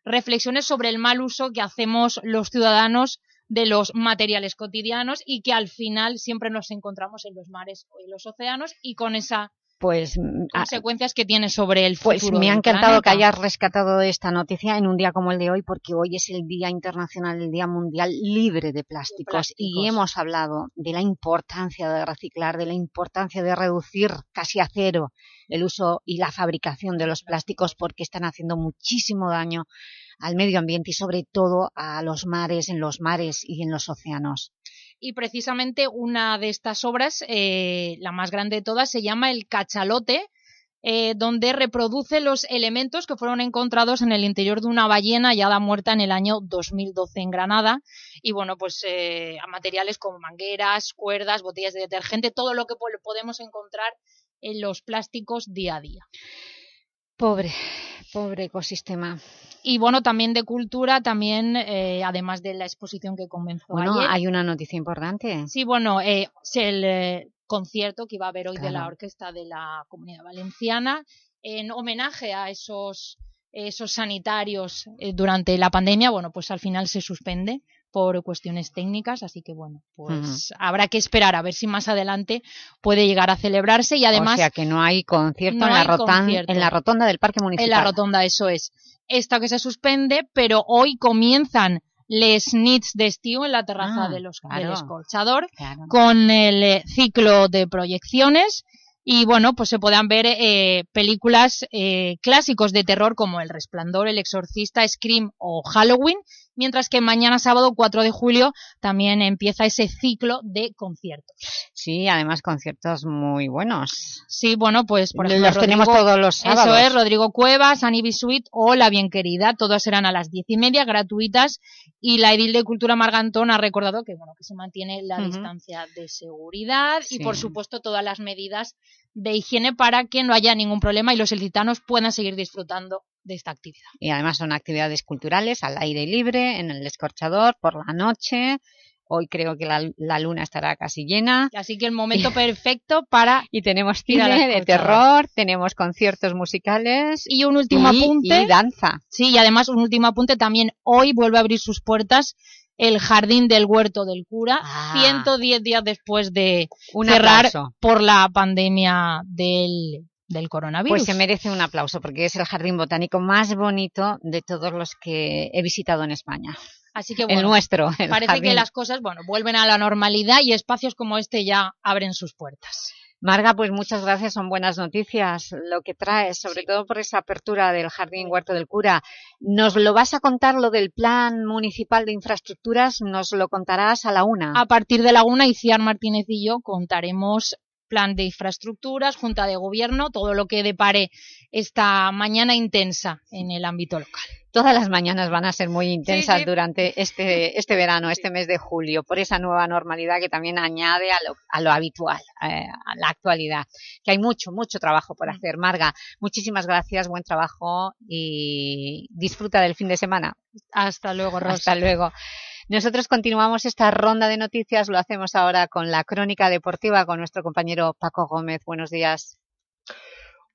reflexione sobre el mal uso que hacemos los ciudadanos de los materiales cotidianos y que al final siempre nos encontramos en los mares o en los océanos y con esas Pues, mm, a- consecuencias que tiene sobre el pues futuro me ha encantado que hayas rescatado esta noticia en un día como el de hoy, porque hoy es el Día Internacional, el Día Mundial Libre de plásticos, y plásticos. hemos hablado de la importancia de reciclar, de la importancia de reducir casi a cero el uso y la fabricación de los plásticos, porque están haciendo muchísimo daño al medio ambiente y sobre todo a los mares, en los mares y en los océanos. Y precisamente una de estas obras, eh, la más grande de todas, se llama El Cachalote, eh, donde reproduce los elementos que fueron encontrados en el interior de una ballena hallada muerta en el año 2012 en Granada. Y bueno, pues eh, a materiales como mangueras, cuerdas, botellas de detergente, todo lo que po- podemos encontrar en los plásticos día a día. Pobre, pobre ecosistema. Y bueno, también de cultura, también, eh, además de la exposición que comenzó Bueno, ayer. hay una noticia importante. Sí, bueno, eh, es el eh, concierto que iba a haber hoy de la. Orquesta de la Comunidad Valenciana en homenaje a esos, esos sanitarios eh, durante la pandemia, bueno, pues al final se suspende por cuestiones técnicas, así que bueno, pues habrá que esperar a ver si más adelante puede llegar a celebrarse y además o sea que no hay concierto, no en, la hay rotan- concierto. en la rotonda del Parque Municipal. en la rotonda, eso es. Esta que se suspende, pero hoy comienzan les nits d'estiu en la terraza Ah, de los, claro. del Escorchador Claro. con el eh, ciclo de proyecciones y bueno, pues se podrán ver eh, películas eh, clásicos de terror como El Resplandor, El Exorcista, Scream o Halloween, mientras que mañana sábado 4 de julio también empieza ese ciclo de conciertos. Sí, además conciertos muy buenos. Sí, bueno, pues por ejemplo, Los tenemos todos los sábados. Eso es, Rodrigo Cuevas, Annie Bisuit o La Bien Querida, todas serán a las diez y media, gratuitas, y la Edil de Cultura Margantón ha recordado que, bueno, que se mantiene la distancia de seguridad y, por supuesto, todas las medidas de higiene para que no haya ningún problema y los ilicitanos puedan seguir disfrutando de esta actividad. Y además son actividades culturales al aire libre, en el escorchador, por la noche. Hoy creo que la, la luna estará casi llena. Así que el momento perfecto para Y tenemos cine de terror, tenemos conciertos musicales Y un último y- apunte. y danza. Sí, y además un último apunte también. Hoy vuelve a abrir sus puertas el Jardín del Huerto del Cura, Ah. 110 días después de Un cerrar por la pandemia del, del coronavirus. Pues se merece un aplauso porque es el jardín botánico más bonito de todos los que he visitado en España. Así que el bueno, nuestro, el parece que las cosas, bueno, vuelven a la normalidad y espacios como este ya abren sus puertas. Marga, pues muchas gracias, son buenas noticias lo que traes, sobre todo por esa apertura del Jardín Huerto del Cura. ¿Nos lo vas a contar lo del Plan Municipal de Infraestructuras? ¿Nos lo contarás a la una? A partir de la una, Iciar Martínez y yo contaremos plan de infraestructuras, junta de gobierno, todo lo que depare esta mañana intensa en el ámbito local. Todas las mañanas van a ser muy intensas sí. durante este, este verano, este mes de julio, por esa nueva normalidad que también añade a lo, a lo habitual, eh, a la actualidad. Que hay mucho, mucho trabajo Mm. por hacer. Marga, muchísimas gracias, buen trabajo y disfruta del fin de semana. Hasta luego, Rosa. Hasta luego. Nosotros continuamos esta ronda de noticias, lo hacemos ahora con la crónica deportiva con nuestro compañero Paco Gómez. Buenos días.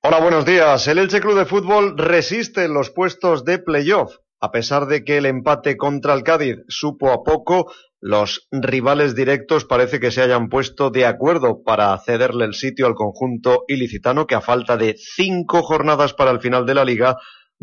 Hola, buenos días. El Elche Club de Fútbol resiste en los puestos de playoff. A pesar de que el empate contra el Cádiz supo a poco, los rivales directos parece que se hayan puesto de acuerdo para cederle el sitio al conjunto ilicitano que a falta de cinco jornadas para el final de la liga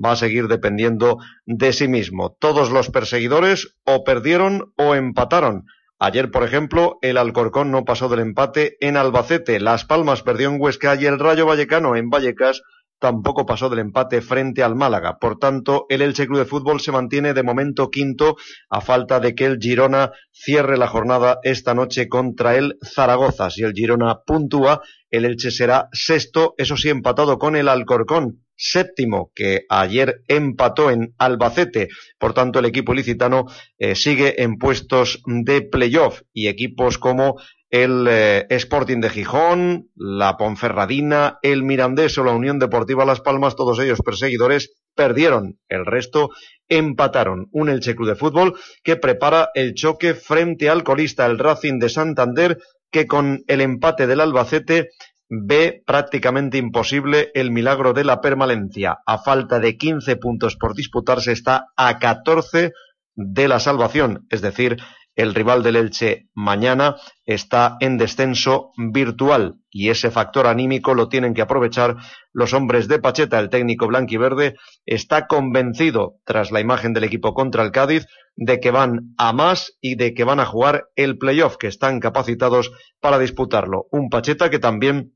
va a seguir dependiendo de sí mismo. Todos los perseguidores o perdieron o empataron. Ayer, por ejemplo, el Alcorcón no pasó del empate en Albacete, Las Palmas perdió en Huesca y el Rayo Vallecano en Vallecas tampoco pasó del empate frente al Málaga. Por tanto, el Elche Club de Fútbol se mantiene de momento quinto a falta de que el Girona cierre la jornada esta noche contra el Zaragoza. Si el Girona puntúa, el Elche será sexto, eso sí, empatado con el Alcorcón, séptimo, que ayer empató en Albacete. Por tanto, el equipo ilicitano eh, sigue en puestos de playoff y equipos como el eh, Sporting de Gijón, la Ponferradina, el Mirandés o la Unión Deportiva Las Palmas, todos ellos perseguidores, perdieron. El resto empataron. Un Elche Club de Fútbol que prepara el choque frente al colista, el Racing de Santander, que con el empate del Albacete ve prácticamente imposible el milagro de la permanencia. A falta de 15 puntos por disputarse está a 14 de la salvación, es decir, el rival del Elche mañana está en descenso virtual y ese factor anímico lo tienen que aprovechar los hombres de Pacheta. El técnico blanquiverde está convencido, tras la imagen del equipo contra el Cádiz, de que van a más y de que van a jugar el playoff, que están capacitados para disputarlo. Un Pacheta que también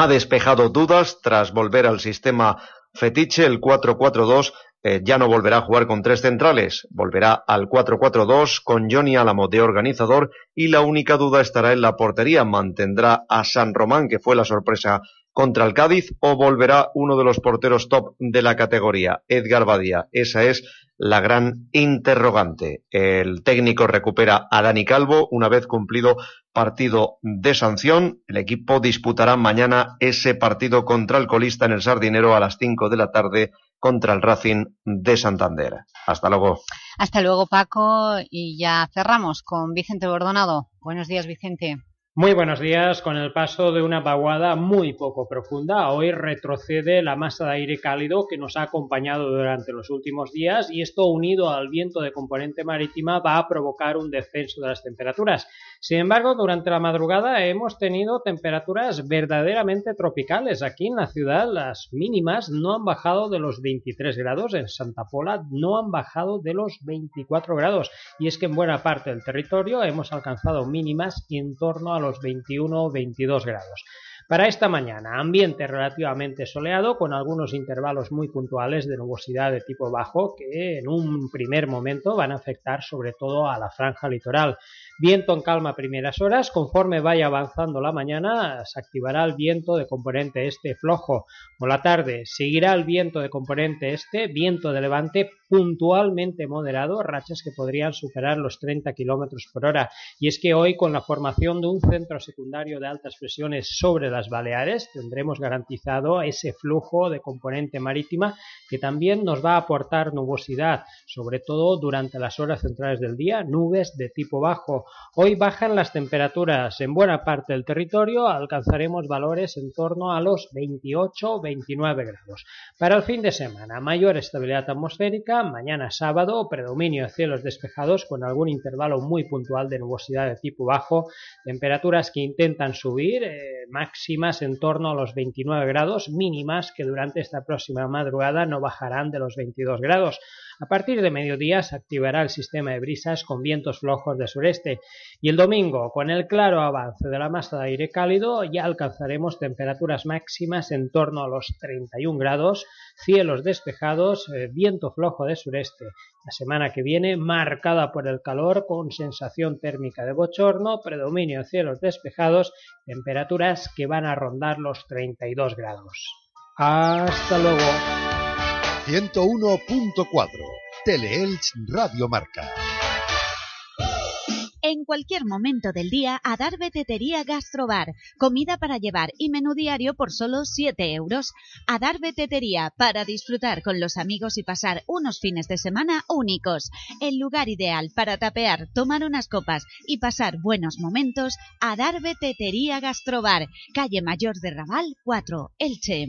ha despejado dudas tras volver al sistema fetiche, el 4-4-2, eh, ya no volverá a jugar con tres centrales, volverá al 4-4-2 con Johnny Álamo de organizador y la única duda estará en la portería. Mantendrá a San Román, que fue la sorpresa contra el Cádiz, o volverá uno de los porteros top de la categoría, Edgar Badía. Esa es la gran interrogante. El técnico recupera a Dani Calvo una vez cumplido partido de sanción. El equipo disputará mañana ese partido contra el colista en el Sardinero a las 5 de la tarde contra el Racing de Santander. Hasta luego. Hasta luego, Paco. Y ya cerramos con Vicente Bordonado. Buenos días, Vicente. Muy buenos días. Con el paso de una vaguada muy poco profunda, hoy retrocede la masa de aire cálido que nos ha acompañado durante los últimos días y esto unido al viento de componente marítima va a provocar un descenso de las temperaturas. Sin embargo, durante la madrugada hemos tenido temperaturas verdaderamente tropicales. Aquí en la ciudad las mínimas no han bajado de los 23 grados, en Santa Pola no han bajado de los 24 grados y es que en buena parte del territorio hemos alcanzado mínimas en torno a los 21 o 22 grados. Para esta mañana, ambiente relativamente soleado con algunos intervalos muy puntuales de nubosidad de tipo bajo que en un primer momento van a afectar sobre todo a la franja litoral. Viento en calma a primeras horas, conforme vaya avanzando la mañana se activará el viento de componente este flojo. Por la tarde seguirá el viento de componente este, viento de levante puntualmente moderado, rachas que podrían superar los 30 km por hora. Y es que hoy con la formación de un centro secundario de altas presiones sobre las Baleares tendremos garantizado ese flujo de componente marítima que también nos va a aportar nubosidad, sobre todo durante las horas centrales del día, nubes de tipo bajo. Hoy bajan las temperaturas en buena parte del territorio, alcanzaremos valores en torno a los 28-29 grados. Para el fin de semana, mayor estabilidad atmosférica, mañana sábado, predominio de cielos despejados con algún intervalo muy puntual de nubosidad de tipo bajo, temperaturas que intentan subir, eh, máximas en torno a los 29 grados, mínimas que durante esta próxima madrugada no bajarán de los 22 grados. A partir de mediodía se activará el sistema de brisas con vientos flojos de sureste y el domingo, con el claro avance de la masa de aire cálido, ya alcanzaremos temperaturas máximas en torno a los 31 grados, cielos despejados, eh, viento flojo de sureste. La semana que viene marcada por el calor con sensación térmica de bochorno, predominio de cielos despejados, temperaturas que van a rondar los 32 grados. Hasta luego. 101.4 Teleelch Radio Marca. En cualquier momento del día, Adar Betetería Gastrobar. Comida para llevar y menú diario por solo 7 euros. Adar Betetería, para disfrutar con los amigos y pasar unos fines de semana únicos. El lugar ideal para tapear, tomar unas copas y pasar buenos momentos, Adar Betetería Gastrobar. Calle Mayor de Raval 4, Elche.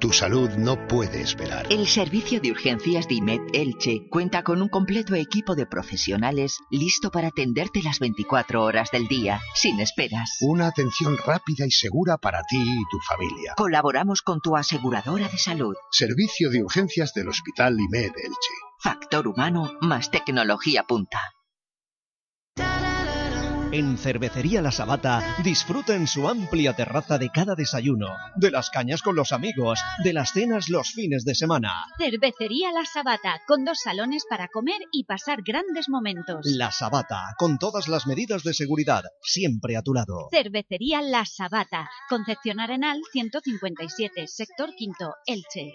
Tu salud no puede esperar. El servicio de urgencias de IMED Elche cuenta con un completo equipo de profesionales listo para atenderte las 24 horas del día, sin esperas. Una atención rápida y segura para ti y tu familia. Colaboramos con tu aseguradora de salud. Servicio de urgencias del Hospital IMED Elche. Factor humano más tecnología punta. En Cervecería La Sabata disfruta en su amplia terraza de cada desayuno, de las cañas con los amigos, de las cenas los fines de semana. Cervecería La Sabata, con dos salones para comer y pasar grandes momentos. La Sabata, con todas las medidas de seguridad, siempre a tu lado. Cervecería La Sabata, Concepción Arenal 157, sector quinto, Elche.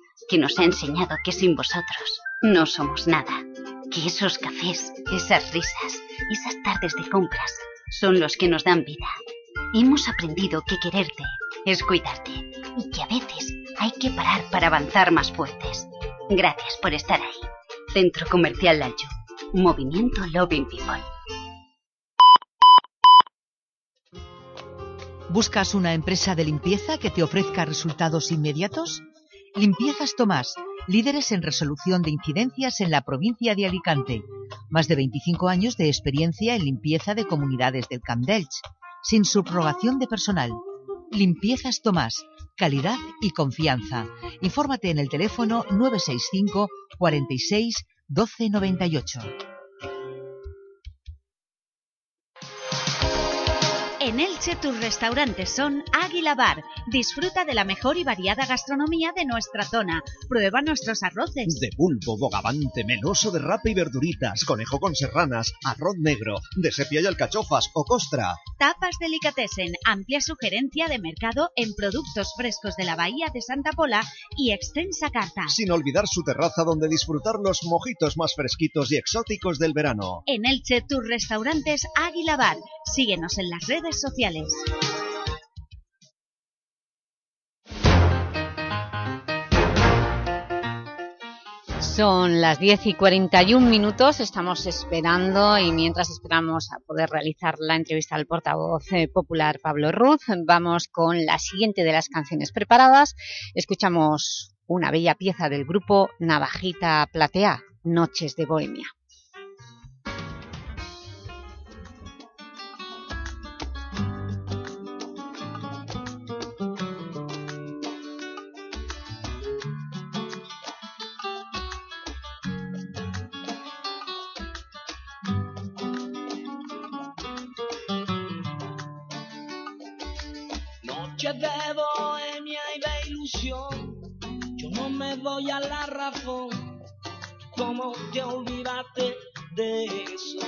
que nos ha enseñado que sin vosotros no somos nada, que esos cafés, esas risas, esas tardes de compras son los que nos dan vida. Hemos aprendido que quererte es cuidarte y que a veces hay que parar para avanzar más fuertes. Gracias por estar ahí. Centro Comercial Lalcho. Movimiento Loving People. ¿Buscas una empresa de limpieza que te ofrezca resultados inmediatos? Limpiezas Tomás, líderes en resolución de incidencias en la provincia de Alicante. Más de 25 años de experiencia en limpieza de comunidades del Camp d'Elx, sin subrogación de personal. Limpiezas Tomás, calidad y confianza. Infórmate en el teléfono 965 46 1298. En Elche tus restaurantes son Águila Bar. Disfruta de la mejor y variada gastronomía de nuestra zona. Prueba nuestros arroces. De pulpo, bogavante, meloso de rapa y verduritas, conejo con serranas, arroz negro, de sepia y alcachofas o costra. Tapas Delicatessen, amplia sugerencia de mercado en productos frescos de la Bahía de Santa Pola y extensa carta. Sin olvidar su terraza donde disfrutar los mojitos más fresquitos y exóticos del verano. En Elche tus restaurantes Águila Bar. Síguenos en las redes sociales. Son las 10 y 41 minutos, estamos esperando y mientras esperamos a poder realizar la entrevista al portavoz eh, popular Pablo Ruz, vamos con la siguiente de las canciones preparadas. Escuchamos una bella pieza del grupo Navajita Platea, Noches de Bohemia. Doy a la razón. ¿Cómo te olvidaste de eso?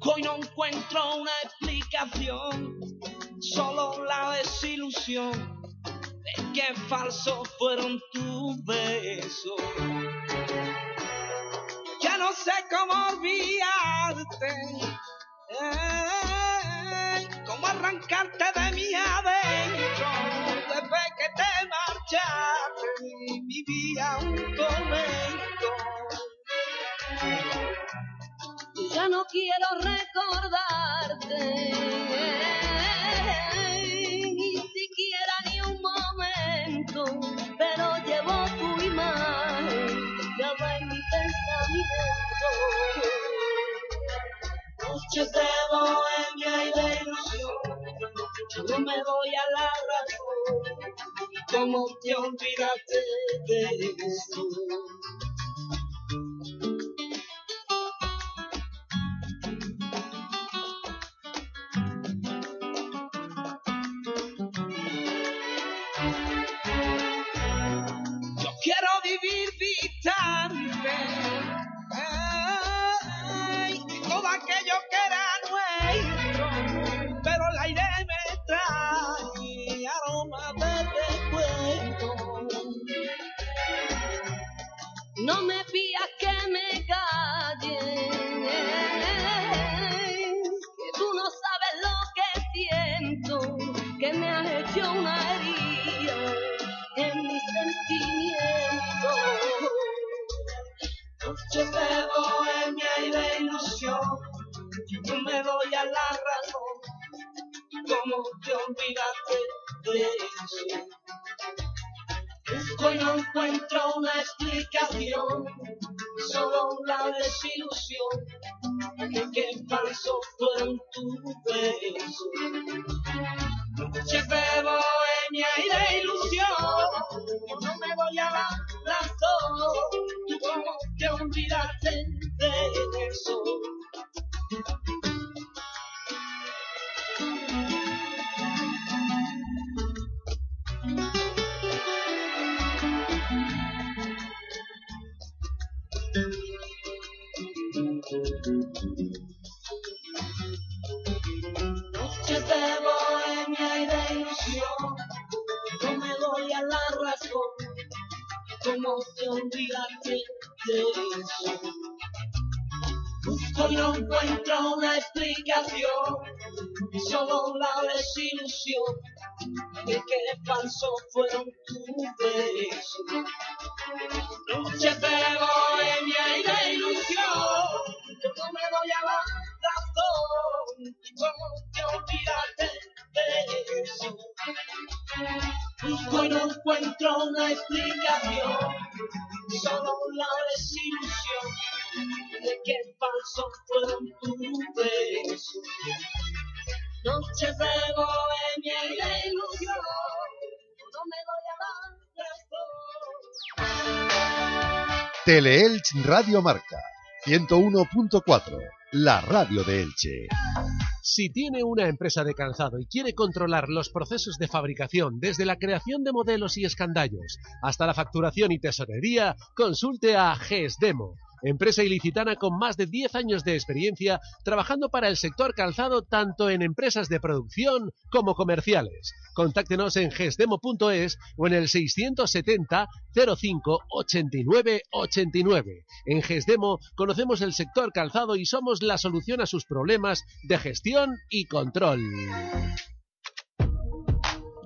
Hoy no encuentro una explicación, solo la desilusión de que falsos fueron tus besos. Ya no sé cómo olvidarte. Ey, cómo arrancarte de mi que te marchaste vivía un tormento Ya no quiero recordarte ni siquiera ni un momento, pero llevo tu imagen grabada en mi pensamiento. Noches de bohemia y de ilusión, yo no me doy a la razón. ¿Cómo te olvidaste de eso? Encuentro una explicación, solo la desilusión de que tus besos. Noches Y no encuentro una explicación, solo la desilusión de que falso fueron tus besos. Noches de bohemia y de ilusión, yo no me doy a la razón, cómo te olvidaste de eso. Busco y no encuentro una explicación, solo la desilusión de que falso fueron tus besos. Noches de bohemia y de ilusión, no me doy a la razón. Teleelch Radio Marca 101.4, la radio de Elche. Si tiene una empresa de calzado y quiere controlar los procesos de fabricación desde la creación de modelos y escandallos hasta la facturación y tesorería, consulte a GESDEMO, empresa ilicitana con más de 10 años de experiencia trabajando para el sector calzado tanto en empresas de producción como comerciales. Contáctenos en gesdemo.es o en el 670 05 89 89. En Gesdemo conocemos el sector calzado y somos la solución a sus problemas de gestión y control.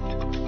Thank you.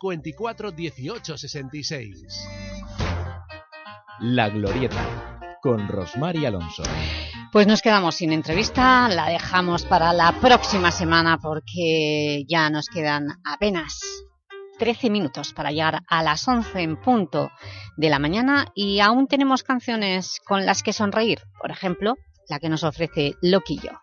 54 18 66. La Glorieta, con Rosmar y Alonso. Pues nos quedamos sin entrevista, la dejamos para la próxima semana porque ya nos quedan apenas 13 minutos para llegar a las 11 en punto de la mañana y aún tenemos canciones con las que sonreír, por ejemplo, la que nos ofrece Loquillo.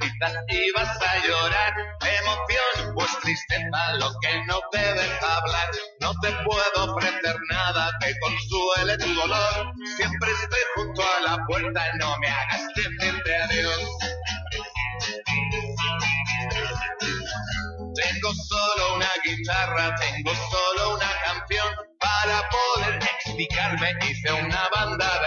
Quizás ibas a llorar. Emoción, pues tristeza, lo que no te deja hablar. No te puedo ofrecer nada que consuele tu dolor. Siempre estoy junto a la puerta, no me hagas decirte adiós. Tengo solo una guitarra, tengo solo una canción. Para poder explicarme hice una banda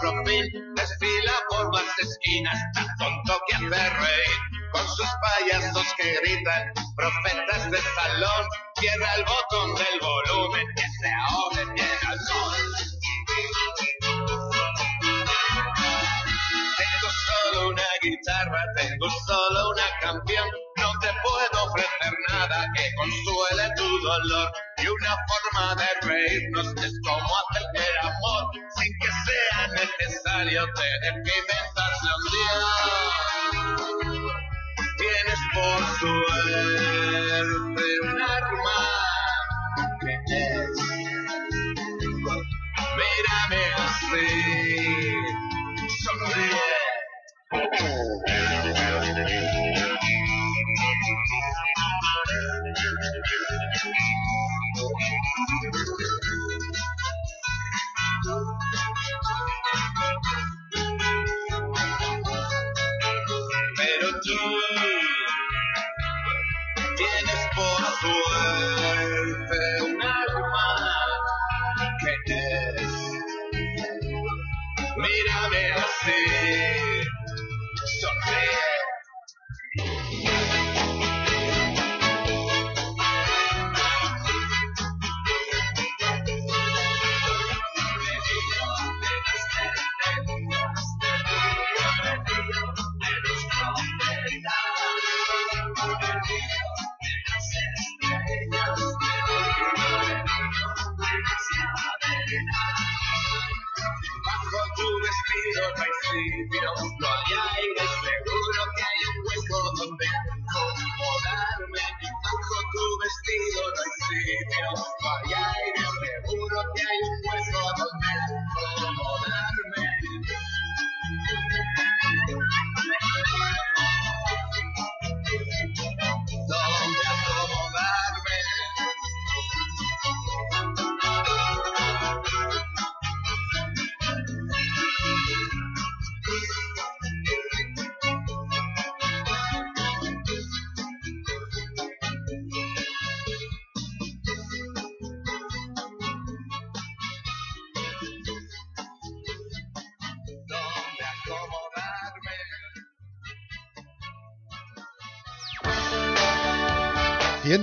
desfila por las esquinas, tan tonto que hace reír, con sus payasos que gritan, profetas de salón, cierra el botón del volumen que se ahogue bien al sol. Tengo solo una guitarra, tengo solo una canción, no te puedo ofrecer nada que consuele tu dolor. Y una forma de reírnos es como hacer el amor necesario. tener que inventarse un día. Tienes por suerte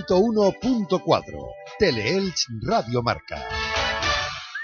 ...101.4... Teleelch Radio Marca.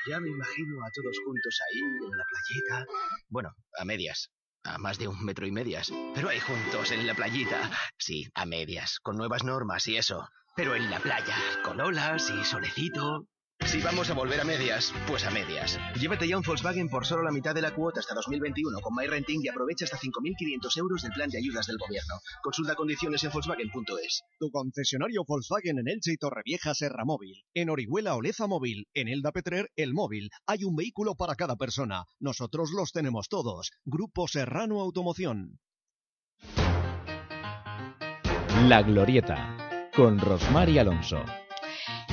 Ya me imagino a todos juntos ahí, en la playita. Bueno, a medias. A más de un metro y medias. Pero ahí juntos, en la playita. Sí, a medias, con nuevas normas y eso. Pero en la playa, con olas y solecito. Si vamos a volver a medias, pues a medias. Llévate ya un Volkswagen por solo la mitad de la cuota hasta 2021 con MyRenting y aprovecha hasta 5.500 euros del plan de ayudas del gobierno. Consulta condiciones en Volkswagen.es. Tu concesionario Volkswagen en Elche y Torrevieja Serra Móvil. En Orihuela Oleza Móvil. En Elda Petrer El Móvil. Hay un vehículo para cada persona. Nosotros los tenemos todos. Grupo Serrano Automoción. La Glorieta, con Rosmar y Alonso.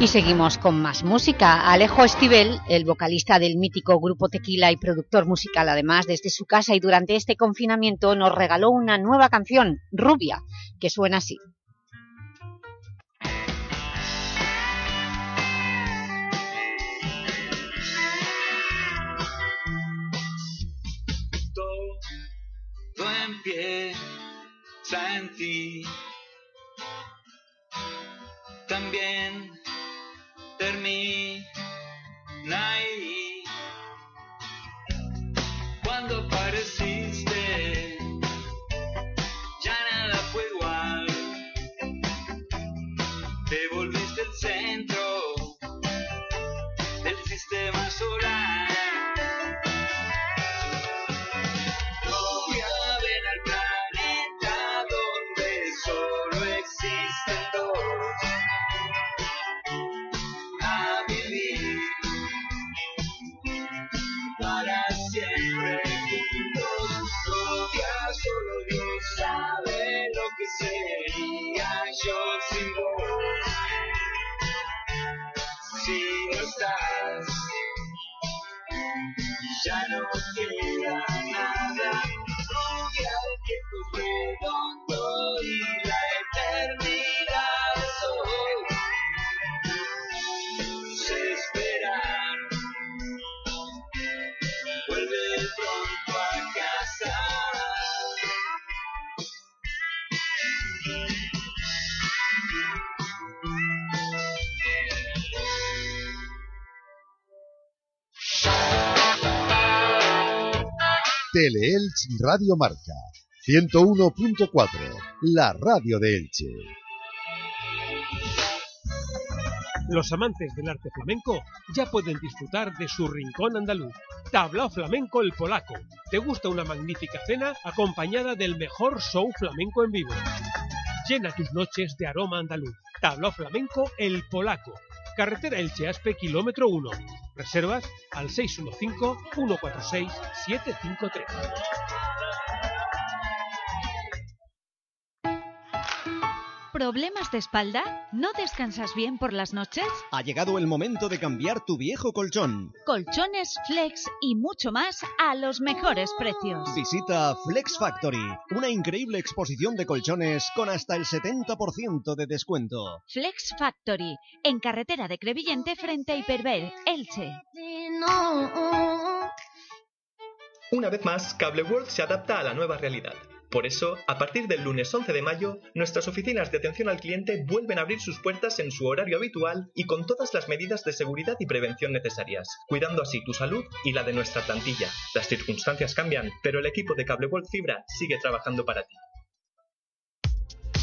Y seguimos con más música. Alejo Esquivel, el vocalista del mítico Grupo Tequila y productor musical además desde su casa y durante este confinamiento nos regaló una nueva canción, Rubia, que suena así. Termina Teleelch Radio Marca 101.4, la radio de Elche. Los amantes del arte flamenco ya pueden disfrutar de su rincón andaluz. Tablao Flamenco el Polaco. ¿Te gusta una magnífica cena acompañada del mejor show flamenco en vivo? Llena tus noches de aroma andaluz. Tablao Flamenco el Polaco. Carretera Elche Aspe, kilómetro 1. Reservas al 615-146-753. ¿Problemas de espalda? ¿No descansas bien por las noches? Ha llegado el momento de cambiar tu viejo colchón. Colchones, flex y mucho más a los mejores precios. Visita Flex Factory, una increíble exposición de colchones con hasta el 70% de descuento. Flex Factory, en carretera de Crevillente frente a Hiperver, Elche. Una vez más, Cable World se adapta a la nueva realidad. Por eso, a partir del lunes 11 de mayo, nuestras oficinas de atención al cliente vuelven a abrir sus puertas en su horario habitual y con todas las medidas de seguridad y prevención necesarias, cuidando así tu salud y la de nuestra plantilla. Las circunstancias cambian, pero el equipo de Cable Fibra sigue trabajando para ti.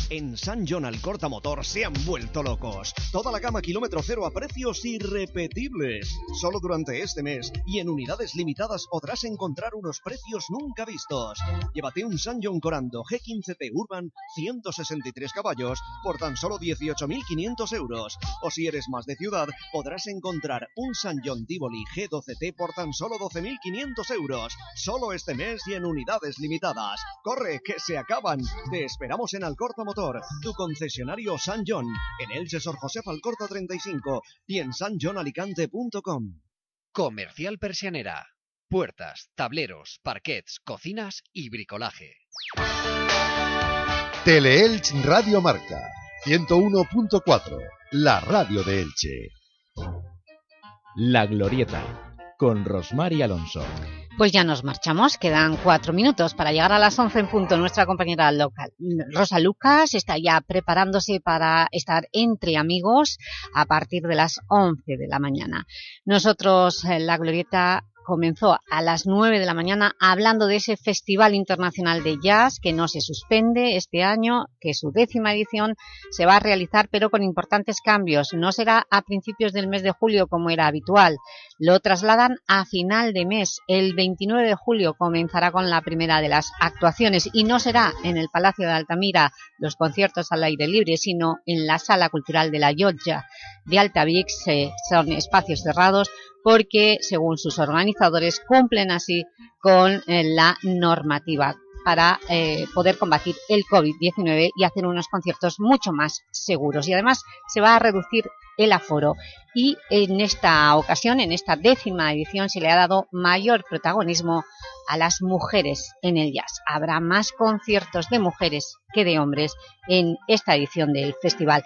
En San John Alcorta Motor se han vuelto locos. Toda la gama kilómetro cero a precios irrepetibles. Solo durante este mes y en unidades limitadas podrás encontrar unos precios nunca vistos. Llévate un San John Corando G15T Urban 163 caballos por tan solo 18.500 euros. O si eres más de ciudad, podrás encontrar un San John Tivoli G12T por tan solo 12.500 euros. Solo este mes y en unidades limitadas. ¡Corre, que se acaban! Te esperamos en Alcorta Motor tu concesionario San John, en Elche Sor José Alcorta 35 y en sanjohnalicante.com. Comercial Persianera. Puertas, tableros, parquets, cocinas y bricolaje. Teleelch Radio Marca 101.4, la radio de Elche. La Glorieta, con Rosmar y Alonso. Pues ya nos marchamos, quedan cuatro minutos para llegar a las once en punto. Nuestra compañera local, Rosa Lucas, está ya preparándose para estar entre amigos a partir de las once de la mañana. Nosotros, La Glorieta, comenzó a las 9 de la mañana hablando de ese Festival Internacional de Jazz que no se suspende este año, que su décima edición se va a realizar pero con importantes cambios. No será a principios del mes de julio como era habitual, lo trasladan a final de mes. El 29 de julio comenzará con la primera de las actuaciones y no será en el Palacio de Altamira los conciertos al aire libre, sino en la Sala Cultural de la Llotja de Altavix, son espacios cerrados porque, según sus organizadores, cumplen así con eh, la normativa para eh, poder combatir el COVID-19 y hacer unos conciertos mucho más seguros. Y además se va a reducir el aforo. Y en esta ocasión, en esta décima edición, se le ha dado mayor protagonismo a las mujeres en el jazz. Habrá más conciertos de mujeres que de hombres en esta edición del festival.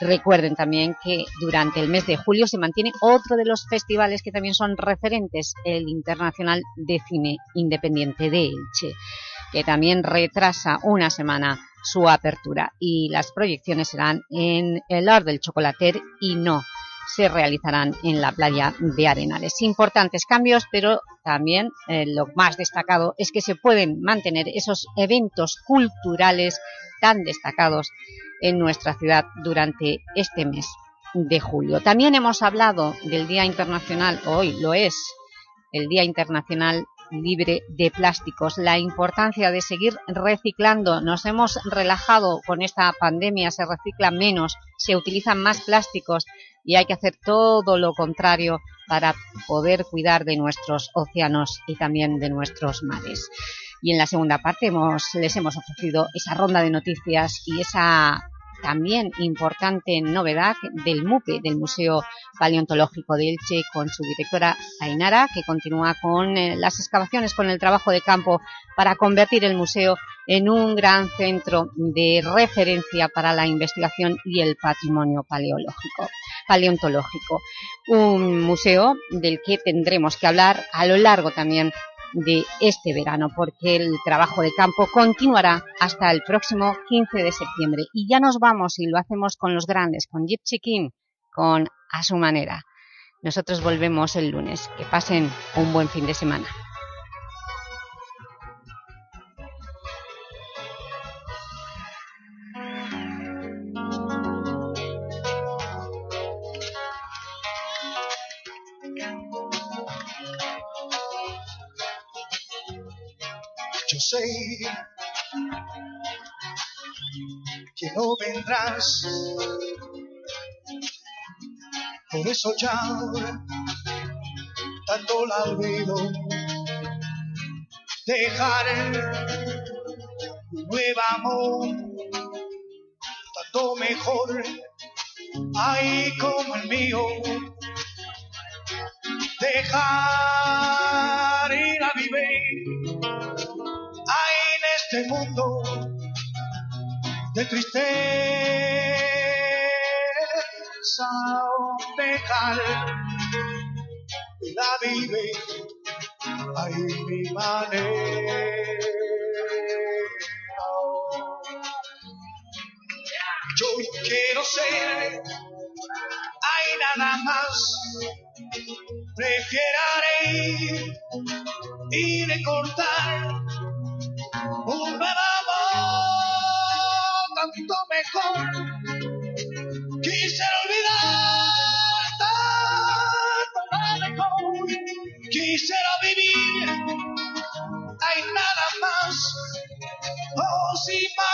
Recuerden también que durante el mes de julio se mantiene otro de los festivales que también son referentes, el Internacional de Cine Independiente de Elche, que también retrasa una semana su apertura y las proyecciones serán en el Or del Chocolater y no se realizarán en la playa de Arenales. Importantes cambios, pero también eh, lo más destacado es que se pueden mantener esos eventos culturales tan destacados en nuestra ciudad durante este mes de julio. También hemos hablado del Día Internacional, hoy lo es, el Día Internacional libre de plásticos, la importancia de seguir reciclando. Nos hemos relajado con esta pandemia, se recicla menos, se utilizan más plásticos y hay que hacer todo lo contrario para poder cuidar de nuestros océanos y también de nuestros mares. Y en la segunda parte hemos, les hemos ofrecido esa ronda de noticias y esa también importante novedad del MUPE, del Museo Paleontológico de Elche, con su directora Ainara, que continúa con eh, las excavaciones, con el trabajo de campo para convertir el museo en un gran centro de referencia para la investigación y el patrimonio paleontológico. Un museo del que tendremos que hablar a lo largo también de este verano, porque el trabajo de campo continuará hasta el próximo 15 de septiembre. Y ya nos vamos y lo hacemos con los grandes, con Jeep Chiquín, con A Su Manera. Nosotros volvemos el lunes. Que pasen un buen fin de semana. Que no vendrás. Por eso ya tanto la olvido. Dejar un nuevo amor, tanto mejor, ay como el mío. Dejar de tristeza, dejar la vive, ay mi manera. Yo quiero ser, hay nada más, prefiero ir y recortar mejor. Quise olvidar tanto malecón. Quisiera vivir, hay nada más. Oh, si más